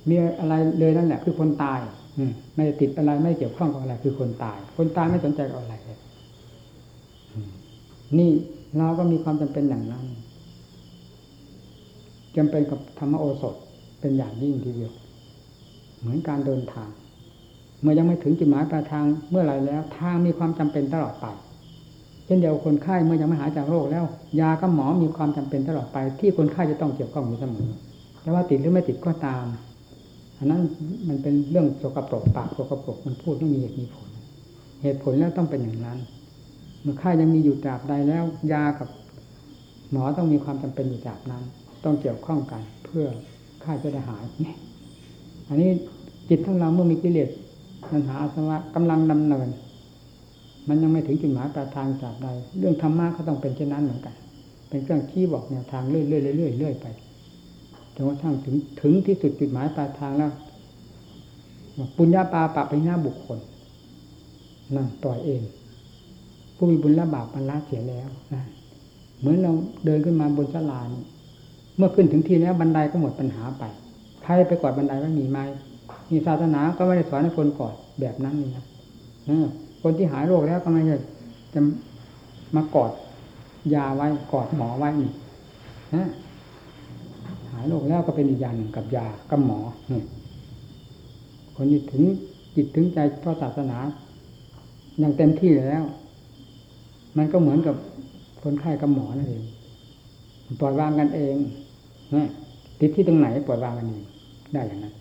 มีอะไรเลยนั่นแหละ คือคนตาย อืไม่ติดอะไรไม่เกี่ยวข้องกับอะไร คือคนตาย คนตายไม่สนใจกับอะไรเลย นี่เราก็มีความจำเป็นอย่างนั้นจำเป็นกับธรรมโอสถเป็นอย่างยิ่งทีเดียว เหมือนการเดินทาง เมื่อยังไม่ถึงจุดหมายปลายทางเมื่อไรแล้วทางมีความจำเป็นตลอดไป เช่นเดียวคนไข้เมื่อยังไม่หายจากโรคแล้ว ยากับหมอมีความจำเป็นตลอดไป ที่คนไข้จะต้องเกี่ยวข้องอยู่เสมอแต่ว่าติดหรือไม่ติดก็ตามอันนั้นมันเป็นเรื่องโสกปรกปากโสกปรกมันพูดไม่มีเหตุมีผล เหตุผลแล้วต้องเป็นอย่างนั้น เมื่อไข้ยังมีอยู่ตราบใดแล้ว ยากับหมอต้องมีความจำเป็นอยู่ตราบนั้น ต้องเกี่ยวข้องกัน เพื่อไข้จะได้หายเนี่ยอันนี้จิตของเราเมื่อมีกิเลสมันหาอาสวะกำลังดำเนิน มันยังไม่ถึงจุดหมายปลายทางจากใด เรื่องธรรมะก็ต้องเป็นเช่นนั้นเหมือนกัน เป็นเครื่องชี้บอกแนวทางเรื่อยๆเรื่อยๆเรื่อยไปจนกระทั่งถึงถึงที่สุดจุดหมายปลายทางแล้วปุญญาปาปะไปหน้าบุคคลนั่นปล่อยเอง ผู้มีบุญละบาปมันละเสียแล้วนะเหมือนเราเดินขึ้นมาบนสลานเมื่อขึ้นถึงที่แล้วบันไดก็หมดปัญหาไปใครไปกอดบันไดไม่มีไหมมีศาสนาก็ไม่ได้สอนให้คนกอดแบบนั้นนี่นะคนที่หายโรคแล้วก็ไม่ใช่จะมากอดยาไว้กอดหมอไว้นี่นะหายโรคแล้วก็เป็นอีกอย่างหนึ่งกับยากับหมอนี่คนที่ถึงจิตถึงใจต่อศาสนาอย่างเต็มที่แล้ว มันก็เหมือนกับคนไข้กับหมอนั่นเองปล่อยวางกันเองนะติดที่ตรงไหนปล่อยวางกันเองได้อย่างนั้น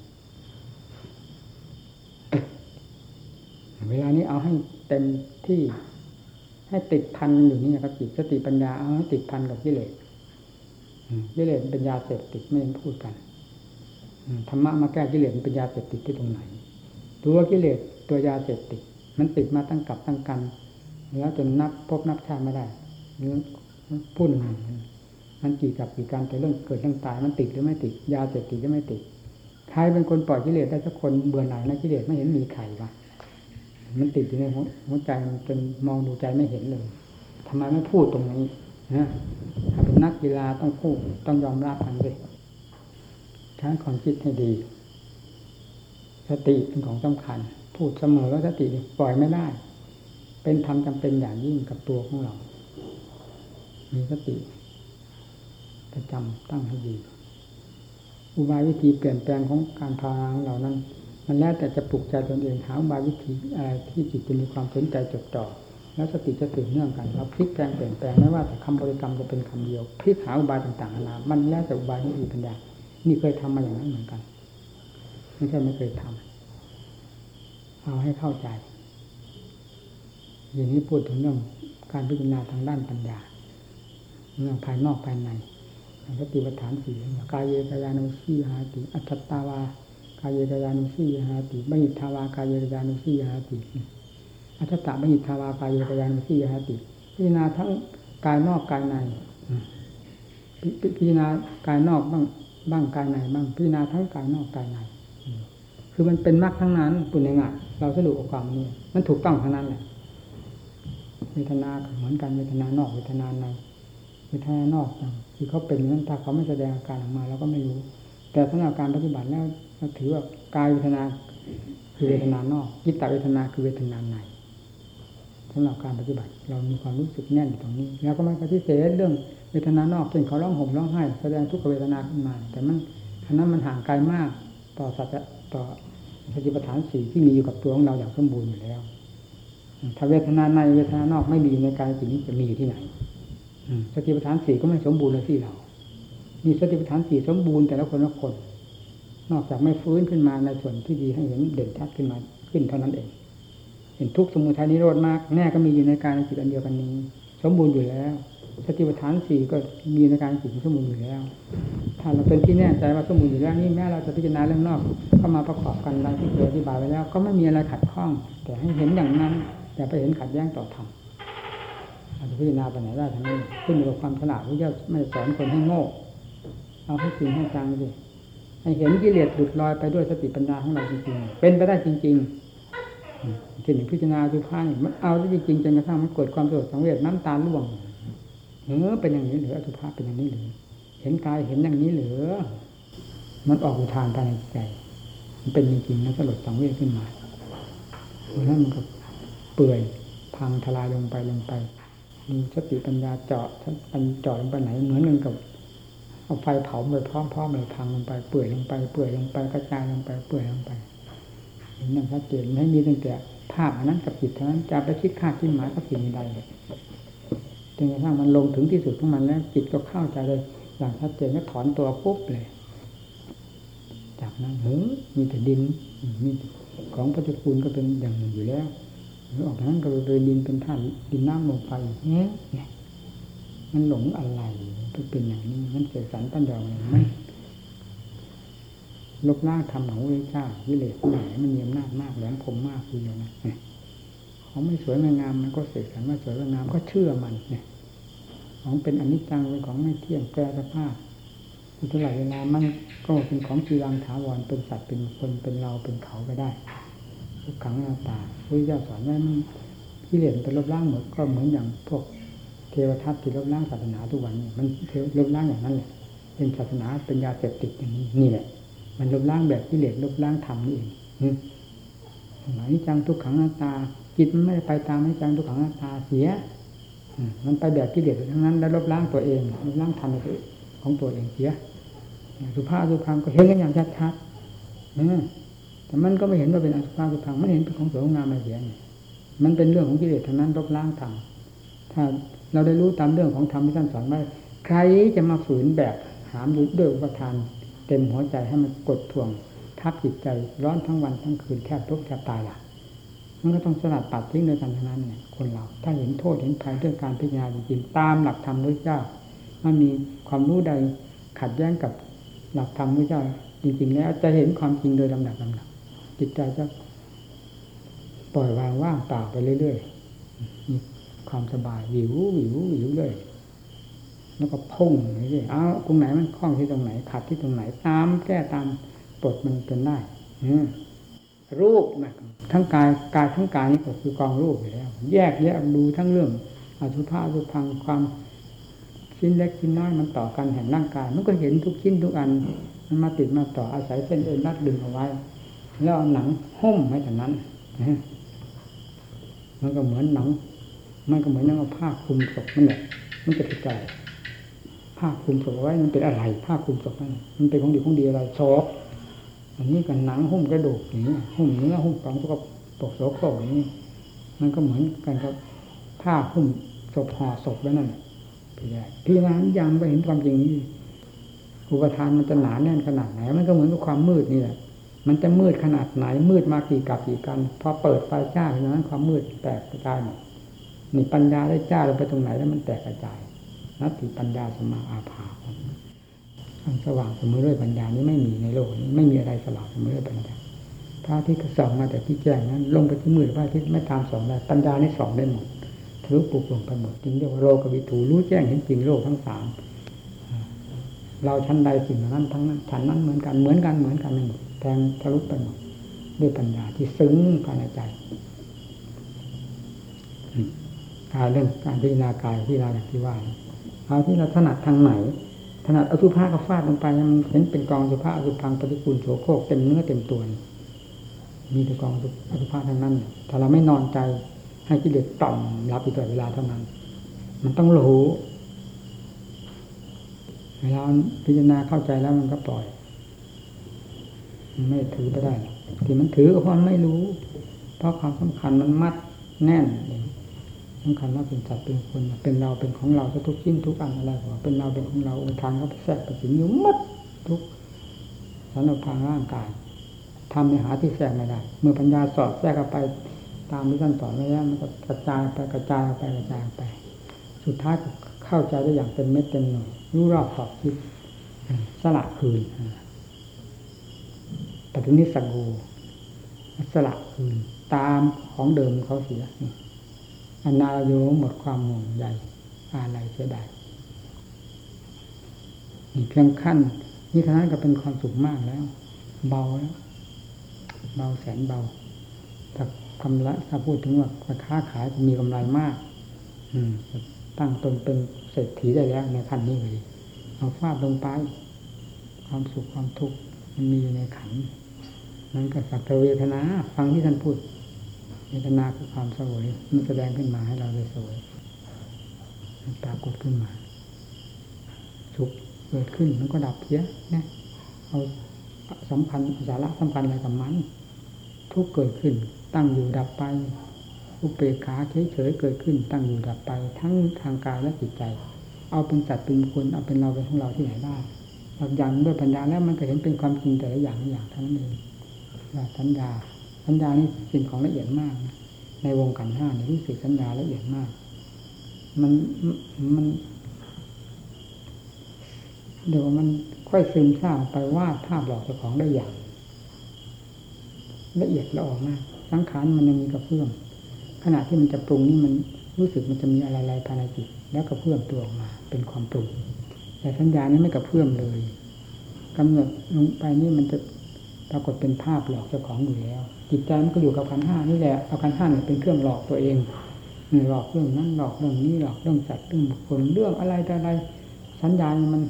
เวลานี้เอาให้เต็มที่ให้ติดพันอยู่นี่ครับจิตสติปัญญาเอาให้ติดพันกับกิเลสกิเลสเป็นยาเสพติดไม่ต้องพูดกันธรรมะมาแก้กิเลสเป็นยาเสพติดที่ตรงไหนตัวกิเลสตัวยาเสพติด มันติดมาตั้งกับตั้งกัน แล้วจนนับพบนับชาติไม่ได้หรือพูดหนึ่งมันกี่กับกี่การแต่เรื่องเกิดเรื่องตายมันติดหรือไม่ติด ยาเสพติดหรือไม่ติดใครเป็นคนปล่อยกิเลสได้สักคนเบื่อหน่ายในกิเลสไม่เห็นมีใครวะมันติดอยู่ในหัวใจมันจนมองดูใจไม่เห็นเลยทำไมไม่พูดตรงนี้นะถ้าเป็นนักกีฬาต้องพูดต้องยอมรับกันเลยใช้ความคิดให้ดี สติเป็นของสำคัญ พูดเสมอว่าสติปล่อยไม่ได้ เป็นธรรมจำเป็นอย่างยิ่งกับตัวของเรา มีสติประจำตั้งให้ดี อุบายวิธีเปลี่ยนแปลงของการภาวนาของเรานั้น มันแล้วแต่จะปลุกใจตนเองหาอุบายวิธีอะไรที่จิตจะมีความสนใจจดจ่อแล้วสติจะตื่นเนื่องกันเราพลิกแปลงเปลี่ยนแปลงไม่ว่าแต่คำบริกรรมจะเป็นคำเดียวพลิกหาอุบายต่างๆนานามันแล้วแต่อุบายวิธีปัญญานี่เคยทำมาอย่างนั้นเหมือนกัน ไม่ใช่ไม่เคยทำเอาให้เข้าใจ อย่างนี้พูดถึงเรื่องการพิจารณาทางด้านปัญญา เรื่องภายนอกภายในสติปัฏฐานสี่กายเยกายานุสีหาติอัตตาวากายเยกายานุสีหาติบัญิทาวากายเยกายานุสีหาติอัตตะบัญิทาวากายเยกายานุสีหาติ พิจารณาทั้งกายนอกกายในพิจารณากายนอกบ้างบ้างกายในบ้างพิจารณาทั้งกายนอกกายในคือมันเป็นมรรคทั้งนั้นปุญญงะเราสรุปออกความนี้มันถูกต้องทั้งนั้นแหละ เวทนาเหมือนกันเวทนานอกเวทนาในเวทนานอกคือเขาเป็นนั้นถ้าเขาไม่แสดงอาการออกมาเราก็ไม่รู้ แต่สำหรับการปฏิบัติแล้วเราถือว่ากายเวทนาคือเวทนานอกจิตตเวทนาคือเวทนาในสำหรับการปฏิบัติ เรามีความรู้สึกแน่นอยู่ตรงนี้ แล้วก็ไม่ปฏิเสธเรื่องเวทนานอกเช่นเขาร้องห่มร้องไห้แสดงทุกขเวทนาขึ้นมา แต่มันอันนั้นมันห่างไกลมากต่อสัจต่อสติปัฏฐานสี่ที่มีอยู่กับตัวของเราอย่างสมบูรณ์อยู่แล้ว ถ้าเวทนาในเวทนานอกไม่มีในกายสิ่งนี้จะมีอยู่ที่ไหนสติปัฏฐานสี่ก็ไม่สมบูรณ์เลยที่เรา มีสติปัฏฐานสี่สมบูรณ์แต่ละคนละคน นอกจากไม่ฟื้นขึ้นมาในส่วนที่ดีให้เห็นเด่นชัดขึ้นมาขึ้นเท่านั้นเอง เห็นทุกสมุทัยนิโรธมากแน่ก็มีอยู่ในกายในจิตอันเดียวกันนี้ สมบูรณ์อยู่แล้ว สติปัฏฐานสี่ก็มีในการจิตสมบูรณ์อยู่แล้ว ถ้าเราเป็นที่แน่ใจว่าสมบูรณ์อยู่แล้วนี่แม้เราจะพิจารณาเรื่องนอกเข้ามาประกอบกันดังที่เคยอธิบายไว้แล้ว ก็ไม่มีอะไรขัดข้อง แต่ให้เห็นอย่างนั้น แต่ไปเห็นขัดแย้งต่อธรรมอาจจะพิจารณาไปไหนได้ทั้งนั้นขึ้นอยู่กับความฉลาดพระเจ้าไม่สอนคนให้โง่เอาให้จริงให้จังสิให้เห็นกิเลสหลุดลอยไปด้วยสติปัญญาของเราจริงๆ เป็นไปได้จริงๆเช่นพิจารณาดูผ้ามันเอาได้จริงๆจนกระทั่งมันเกิดความสลดสังเวชน้ำตาล่วงเออเป็นอย่างนี้หรืออสุภะเป็นอย่างนี้หรือเห็นกายเห็นอย่างนี้หรือมันออกอุทานภายในใจ มันเป็นจริงๆนะสลดสังเวชขึ้นมาแล้วมันก็ เปื่อยพังทลายลงไปลงไปมีสติปัญญาเจาะปัญเจาะลงไปไหนเหมือนกันกับเอาไฟเผาไปพร้อมๆเลยพังลงไปเปื่อยลงไปเปื่อยลงไปกระจายลงไปเปื่อยลงไปเห็นอย่างชัดเจนไม่มีตั้งแต่ภาพอันนั้นกับจิตเท่านั้นจะไปคิดคาดคิดหมายกับสิ่งใดเลยจนกระทั่งมันลงถึงที่สุดของมันแล้วจิตก็เข้าใจเลยอย่างชัดเจนก็ถอนตัวปุ๊บเลย จากนั้นเฮ้ยมีแต่ดินมีของปฏิกูลก็เป็นอย่างหนึ่งอยู่แล้ว อออกจากนั้นก็เลยดินเป็นท่านดินน้ำลงไปเนี่ยมันหลงอะไรเป็นอย่างนี้ มันเสียสันตั้งยองไหมลบล้างทำของพระเจ้าวิเลศไหนมันมีอำนาจมากแหลมคมมากคืออย่างนั้นของไม่สวยไม่งามมันก็เสกสรรว่าสวยว่างามก็เชื่อมันเนี่ยของเป็นอนิจจังเป็นของไม่เที่ยงแปรสภาพอุตลาเวลามันก็เป็นของจีรังถาวรเป็นสัตว์เป็นคนเป็นเราเป็นเขาไปได้ ทุกขังหน้าตาพระเจ้าสอนว่ากิเลสเป็นลบล้างหมดก็เหมือนอย่างพวกเทวทัตที่ลบล้างศาสนาทุกวันนี้มันลบล้างอย่างนั้นแหละเป็นศาสนาเป็นยาเสพติดอย่างนี้นี่แหละ มันลบล้างแบบกิเลสลบล้างธรรมนี่เองหมายจังทุกขังหน้าตาจิตมันไม่ไปตามให้จังทุกขังหน้าตาเสียมันไปแบบกิเลสทั้งนั้น แล้วลบล้างตัวเองลบล้างธรรมของตัวเองเสียสุภาพสุพังก็เห็นกันอย่างชัดๆ แต่มันก็ไม่เห็นว่าเป็นอสุภาพสุพังมันเห็นเป็นของสวยงามมาเสียมันเป็นเรื่องของกิเลสทั้งนั้นลบล้างธรรมถ้าเราได้รู้ตามเรื่องของธรรมที่ท่านสอนไว้ใครจะมาฝืนแบบหามยุดด้วยอุปทาน เต็มหัวใจให้มันกดท่วง ทับจิตใจร้อนทั้งวันทั้งคืนแทบทุกข์แทบตายล่ะมันก็ต้องสลัดปัดทิ้งโดยกันทั้งนั้นเนี่ยคนเรา ถ้าเห็นโทษเห็นภัยด้วยการพิจารณาจริงตามหลักธรรมพระเจ้ามันมีความรู้ใดขัดแย้งกับหลักธรรมพระเจ้าจริง ๆ แล้วจะเห็นความจริงโดยลำดับลำดับ จิตใจจะปล่อยวางว่างเปล่าไปเรื่อยๆความสบายวิววิววิวเลยแล้วก็พุ่งเรื่อยๆเอาวตรงไหนมันคล้องที่ตรงไหนขัดที่ตรงไหนตาม แก้ตามปลดมันเป็นได้อืรูปนะทั้งกายกายทั้งกายนี่ก็คือกองรูปอยู่แล้ว แยกแยะดูทั้งเรื่องอสุภะอสุพังความชิ้นเล็กชิ้นน้อยมันต่อกันแห่งร่างกาย มันก็เห็นทุกชิ้นทุกอัน มันมาติดมาต่ออาศัยเส้นเอ็นรัดดึงเอาไว้ แล้วหนังหุ้มไว้แต่นั้นนะมันก็เหมือนหนัง มันก็เหมือนนั่งเอาผ้าคลุมศพนั่นแหละมันจะเป็นใจผ้าคลุมศพเอาไว้มันเป็นอะไร ผ้าคลุมศพนั่นมันเป็นของดีของดีอะไรศพอันนี้กันหนังหุ้มกระดูกอย่างนี้หุ้มเนื้อหุ้มฝังตัวกับปกโสโครกอย่างนี้ มันก็เหมือนกันกับผ้าหุ้มศพห่อศพแล้วนั่นพี่ใหญ่พี่นั้นยังไปเห็นความจริงนี้อุปทานมันจะหนาแน่นขนาดไหน มันก็เหมือนกับความมืดนี่แหละ มันจะมืดขนาดไหนมืดมากี่กับกี่กันพอเปิดไฟจ้าเท่านั้นความมืดแตกกระจายหมดนี่ปัญญาได้จ้าลงไปตรงไหนแล้วมันแตกกระจายนัตติปัญญาสมาอาภาความสว่างเสมอด้วยปัญญานี้ไม่มีในโลกนี้ไม่มีอะไรสว่างเสมอด้วยปัญญาพระทิตย์ก็ส่องมาแต่ที่แจ้งนั้น ลงไปที่มืดพระทิตย์ไม่ตามส่องได้ปัญญานี่ส่องได้หมดทะลุปลุกลงไปหมดจึงเรียกว่าโลกวิถูรู้แจ้งเห็นจริงโลกทั้งสามเราชั้นใดสิ่งนั้นทั้งนั้นชั้นนั้นเหมือนกันเหมือนกันเหมือนกันหมด แทงทะลุไปหมดด้วยปัญญาที่ซึ้งภายในใจการเรื่องการพิจารณากายที่เราที่ว่าเอาที่เราถนัดทางไหนถนัดอสุภะก็ฟาดลงไปมันเห็นเป็นกองอสุภะอสุพังปฏิกูลโสโครกเต็มเนื้อเต็มตัวมีแต่กองอสุภะทั้งนั้น ถ้าเราไม่นอนใจให้กิเลสต่อมรับอยู่ตลอดเวลาเท่านั้น มันต้องรู้เวลาพิจารณาเข้าใจแล้วมันก็ปล่อย ไม่ถือไปได้ ที่มันถือก็เพราะไม่รู้ เพราะความสำคัญมันมัดแน่นสำคัญว่าเป็นสัตว์เป็นคน เป็นเราเป็นของเราทุกชิ้นทุกอันอะไรก็เป็นเราเป็นของเราองค์ทางก็แทรกไปถึงอยู่มัดทุกสารพังร่างกายทำในหาที่แทรกไม่ได้ เมื่อปัญญาสอดแทรกเข้าไปตามที่ท่านสอนไว้แล้วมันก็กระจายไปกระจายไปกระจายไป สุดท้ายก็เข้าใจได้อย่างเต็มเม็ดเต็มหน่วยรู้รอบขอบคิดสละคืน ปฏินิสังโกสละคืนตามของเดิมเขาเสียอนนาโยหมดความห่วงใยอะไรเสียดายอีกเพียงขั้น นี่ท่านั้นก็เป็นความสุขมากแล้ว เบาแล้ว เบาแสนเบาถ้ากำไรถ้าพูดถึงว่าค้าขายมีกำไรมาก อืม ตั้งตนเป็นเศรษฐีได้แล้วในขั้นนี้เลยเอาฟาดลงไป ความสุขความทุกข์ มันมีอยู่ในขันนั้นก็สักเวทนา ฟังที่ท่านพูดเวทนาคือความสวยมันแสดงขึ้นมาให้เราได้สวยมันปรากฏขึ้นมาสุขเกิดขึ้นมันก็ดับเสียนะเอาสัมพันธ์สาระสัมพันธ์อะไรกับมัน ทุกเกิดขึ้น ตั้งอยู่ดับไปอุเบกขาเฉยๆเกิดขึ้น ตั้งอยู่ดับไป ทั้งทางกายและจิตใจ เอาเป็นสัตว์เป็นคนเอาเป็นเราเป็นของเราที่ไหนได้ หลักอย่างด้วยปัญญาแล้วมันก็เห็นเป็นความจริงแต่ละอย่างอย่างเท่านั้นเองสัญญาสัญญานี่สิ่งของละเอียดมากนะในวงกันห้าในรู้สึกสัญญาละเอียดมาก มันมันเดี๋ยวมันค่อยซึมซาบไปวาดภาพหลอกเจ้าของได้อย่าง ละเอียดละออกมาก สังขารมันยังมีกระเพื่อมขณะที่มันจะปรุงนี่มันรู้สึกมันจะมีอะไรๆภายในจิตแล้วกระเพื่อมตัวออกมา เป็นความปรุง แต่สัญญานี้ไม่กระเพื่อมเลยกำหนดลงไปนี่มันจะปรากฏเป็นภาพหลอกเจ้าของอยู่แล้ว จิตใจมันก็อยู่กับขันห้านี่แหละเอาขันห้าเนี่ยเป็นเครื่องหลอกตัวเองหลอกเรื่องนั้นหลอกเรื่องนี้หลอกเรื่องสัตว์เรื่องบุคคลเรื่องอะไรแต่อะไร สัญญามัน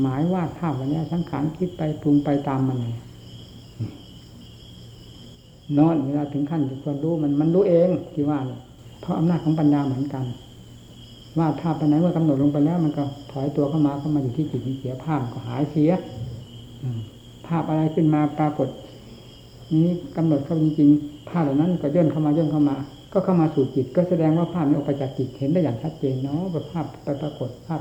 หมายว่าภาพวันนี้สังขารคิดไปปรุงไปตามมันเลยนอนเวลาถึงขั้นจะควรรู้มันมันรู้เองที่ว่าเพราะอำนาจของปัญญาเหมือนกัน ว่าภาพไปไหนเมื่อกำหนดลงไปแล้ว มันก็ถอยตัวเข้ามาเข้ามาอยู่ที่จิตมีเสียภาพก็หายเสียภาพอะไรขึ้นมาปรากฏ นี้กำหนดเข้าจริงๆ ภาพเหล่านั้น ก็ย่นเข้ามาย่นเข้ามา ก็เข้ามาสู่จิต ก็แสดงว่าภาพนี้ออกไปจากจิตเห็นได้อย่างชัดเจนเนาะว่าภาพไปปรากฏภาพ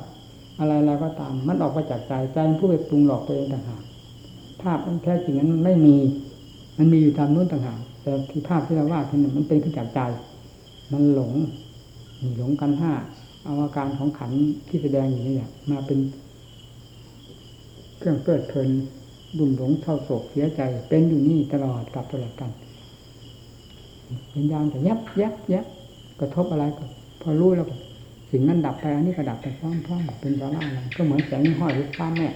อะไรอะไรก็ตาม มันออกมาจากใจใจผู้ไปปรุงหลอกตัวเองต่างหากภาพนั้นแท้จริงนั้นไม่มี มันมีอยู่ตามนู้นต่างหากแต่ที่ภาพที่เราวาดที่นั่นมันเป็นขึ้นจากใจ มันหลงหลงกันห้า เอาอาการของขันที่แสดงอยู่นี่เนี่ยมาเป็น เครื่องเกิดเพลินบุ่มหลงเท่าโศกเสียใจ เป็นอยู่นี่ตลอดกับตลอดกันวิญญาณแต่ยับยับยับกระทบอะไรก็พอรู้แล้วก็สิ่งนั้นดับไปอันนี้ก็ดับไปพร้อมๆเป็นสาระอะไรก็เหมือนแสงห้อยหรือฟ้าแม่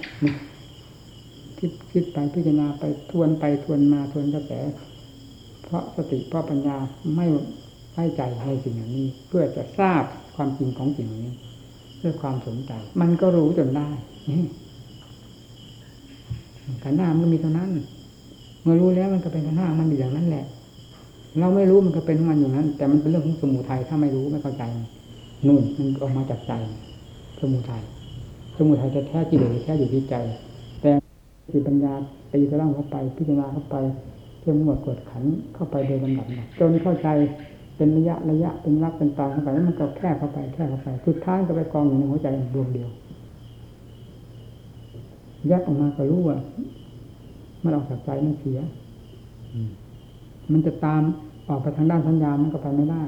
คิดคิดไปพิจารณาไปทวนไปทวนมาทวนกระแสเพราะสติเพราะปัญญาไม่ให้ใจในสิ่งอย่างนี้ เพื่อจะทราบ ความจริงของสิ่งนี้ด้วยความสนใจ มันก็รู้จนได้ขันหน้ามันมีเท่านั้น เมื่อรู้แล้วมันก็เป็นขันหน้ามันอยู่อย่างนั้นแหละ เราไม่รู้มันก็เป็นมันอยู่นั้น แต่มันเป็นเรื่องของสมุทัยถ้าไม่รู้ไม่เข้าใจนู่นมันออกมาจากใจ สมุทัยสมุทัยจะแท้จิตเลยแท้อยู่ที่ใจ แต่จิตปัญญาตีกระล่างเข้าไป พิจารณาเข้าไปเชื่อมหมวดกดขันเข้าไปโดยลำดับจนเข้าใจ เป็นระยะระยะเป็นรักเป็นตาเข้าไปแล้วมันก็แค่เข้าไปแค่เข้าไปสุดท้ายก็ไปกองอยู่ในหัวใจดวงเดียว ยักออกมาก็รู้ว่ามันออกจากใจมันเสียมันจะตามออกไปทางด้านสัญญามันก็ไปไม่ได้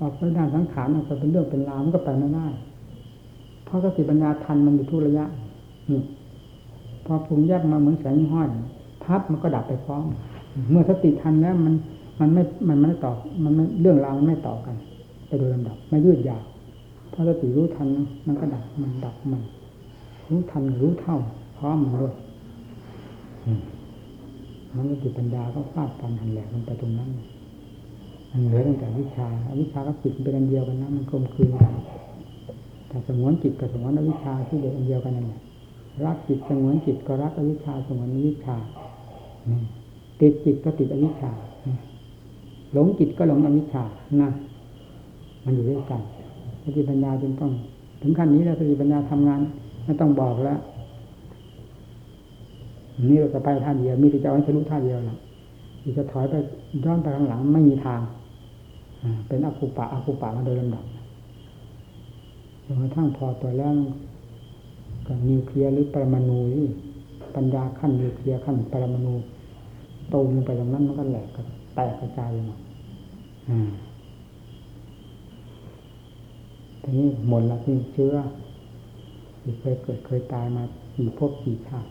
ออกไปด้านสังขารออกไปเป็นเรื่องเป็นราวมันก็ไปไม่ได้เพราะสติปัญญาทันมันอยู่ทุกระยะนี่พอปรุงแยกมาเหมือนแสงห้อยพับมันก็ดับไปพร้อม เมื่อสติทันแล้วมัน มันไม่มันไม่ต่อมันไม่เรื่องราวมันไม่ต่อกัน ไปโดยลำดับไม่ยืดยาวพอสติรู้ทันมันก็ดับมันดับมัน รู้ทันรู้เท่าพร้อมมันด้วยมันสติปัญญาก็ฟาดฟันหันแหลกมันไปตรงนั้นมันเหลือตั้งแต่วิชาวิชากับจิตเป็นอันเดียวกันนะมันกลมกลืนแต่สมวนจิตกับสมวนอวิชาที่เดียวอันเดียวกันนั่นแหละรักจิตสงวนจิตก็รักอวิชชาสงวนอวิชชาติดจิตก็ติดอวิชชา หลงจิตก็หลงอวิชชานะมันอยู่ด้วยกันสติปัญญาจึงต้อง ถึงขั้นนี้แล้วสติปัญญาทำงานไม่ต้องบอกแล้วนี่เราจะไปท่าเดียวมีแต่จะเอาให้ทะลุท่าเดียวนะที่จะถอยไปย้อนไปข้างหลังไม่มีทางเป็นอคุปะอคุปะมาโดยลำดับจนกระทั่งพอตัวแล้วกับนิวเคลียร์หรือปรมาณูปัญญาขั้นนิวเคลียร์ขั้นปรมาณูโตลงไปตรงนั้นมันก็แหลกแตกกระจายลง ทีนี้หมดละที่เชื้อที่เคยเกิดเคยตายมากี่ภพกี่ชาติ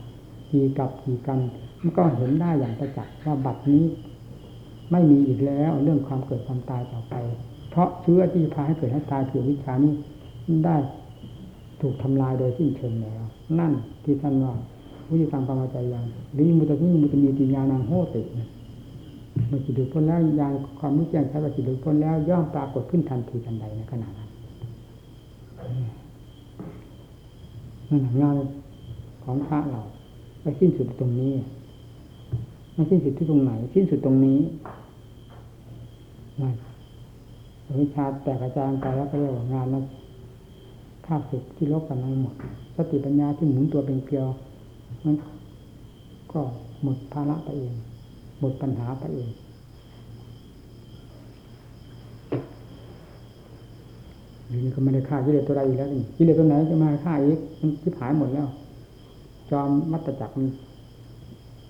กี่กับกี่กันมันก็เห็นได้อย่างประจักษ์ว่าบัดนี้ ไม่มีอีกแล้วเรื่องความเกิดความตายต่อไป เพราะเชื้อที่พาให้เกิดให้ตายคือวิชานี้ได้ถูกทำลายโดยสิ้นเชิงแล้ว นั่นที่ท่านว่าวิธีการปราใจยังหรือมุตติมุตมีติญาณังโหติ เมื่อจิตดูพ้นแล้วยานความรู้แจ้งชัดว่าจิตดูพ้นแล้วย่อมปรากฏขึ้นทันทีทันใดในขณะนั้นนั่นงานของพระเราไปสิ้นสุดตรงนี้ไม่สิ้นสุดที่ตรงไหน สิ้นสุดตรงนี้นั่นวิชาแตกกระจายไปแล้วก็เรียกว่างานนั้นภาพสุดที่ลบกันทั้งหมด สติปัญญาที่หมุนตัวเป็นเกลียวมันก็หมดภาระไปเอง มดปัญหาไปเองนี่ก็ไม่ได้ฆ่ากิเลสตัวใดอีกแล้วนี่กิเลสตัวไหนจะมาฆ่าอีกมันทิพหายหมดแล้ว จอมมัตจักรมัน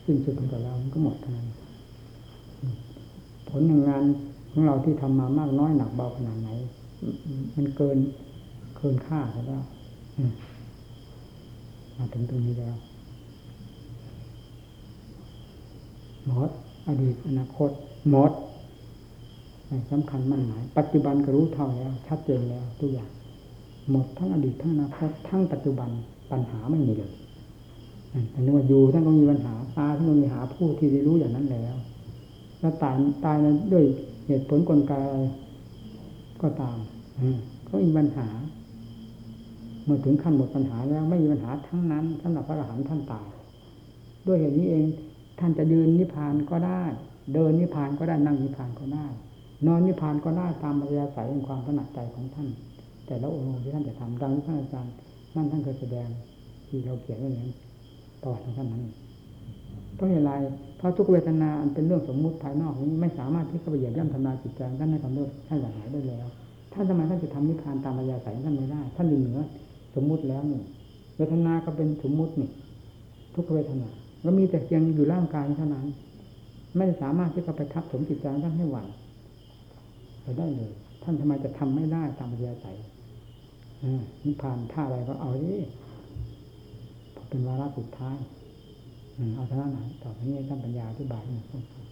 สิ้นสุดของเรามันก็หมดเท่านั้นผลงานของเราที่ทำมามากน้อยหนักเบาขนาดไหน มันเกินเกินค่าแล้วมาถึงตรงนี้แล้ว หมดอดีตอนาคตหมดสำคัญมั่นหมาย ปัจจุบันก็รู้เท่าแล้ว ชัดเจนแล้วทุกอย่าง หมดทั้งอดีตทั้งอนาคตทั้งปัจจุบันปัญหาไม่มีเลยอันนี้ว่าอยู่ท่านก็มีปัญหาตาท่านก็มีหาผู้ที่ได้รู้อย่างนั้นแล้ว แล้วตายตายนั้นด้วยเหตุผลกลไกก็ตามก็มีปัญหา เมื่อถึงขั้นหมดปัญหาแล้ว ไม่มีปัญหาทั้งนั้นสำหรับพระอรหันต์ท่านตาย ด้วยเหตุนี้เอง ท่านจะยืนนิพพานก็ได้ เดินนิพพานก็ได้นั่งนิพพานก็ได้ นอนนิพพานก็ได้ตามปัญญาสายของความถนัดใจของท่าน แต่ละองค์ที่ท่านจะทำดังที่ท่านอาจารย์นั่นท่านเคยแสดงที่เราเขียนไว้อย่างประวัติของท่านนั้นเพราะอะไรเพราะทุกเวทนาอันเป็นเรื่องสมมุติภายนอกนี้ไม่สามารถที่จะไปเหยียบย่ำทำลายจิตใจท่านให้กำเริบให้หวั่นไหวได้แล้วท่านทำไมท่านจะทำนิพพานตามปัญญาสายท่านไม่ได้ ท่านอยู่เหนือสมมุติแล้วนี่เวทนาก็เป็นสมมุตินี่ทุกเวทนา แล้วมีแต่เพียงอยู่ร่างกายเท่านั้น ไม่สามารถที่จะไปทับถมจิตใจท่านให้หวั่นไปได้เลย ท่านทำไมจะทำไม่ได้ตามปัญญาสายนิพพานท่าอะไรก็เอาดิพอเป็นวาระสุดท้ายอเอาเท่านั้นต่อไปนี้ท่านปัญญาอธิบายให้ฟัง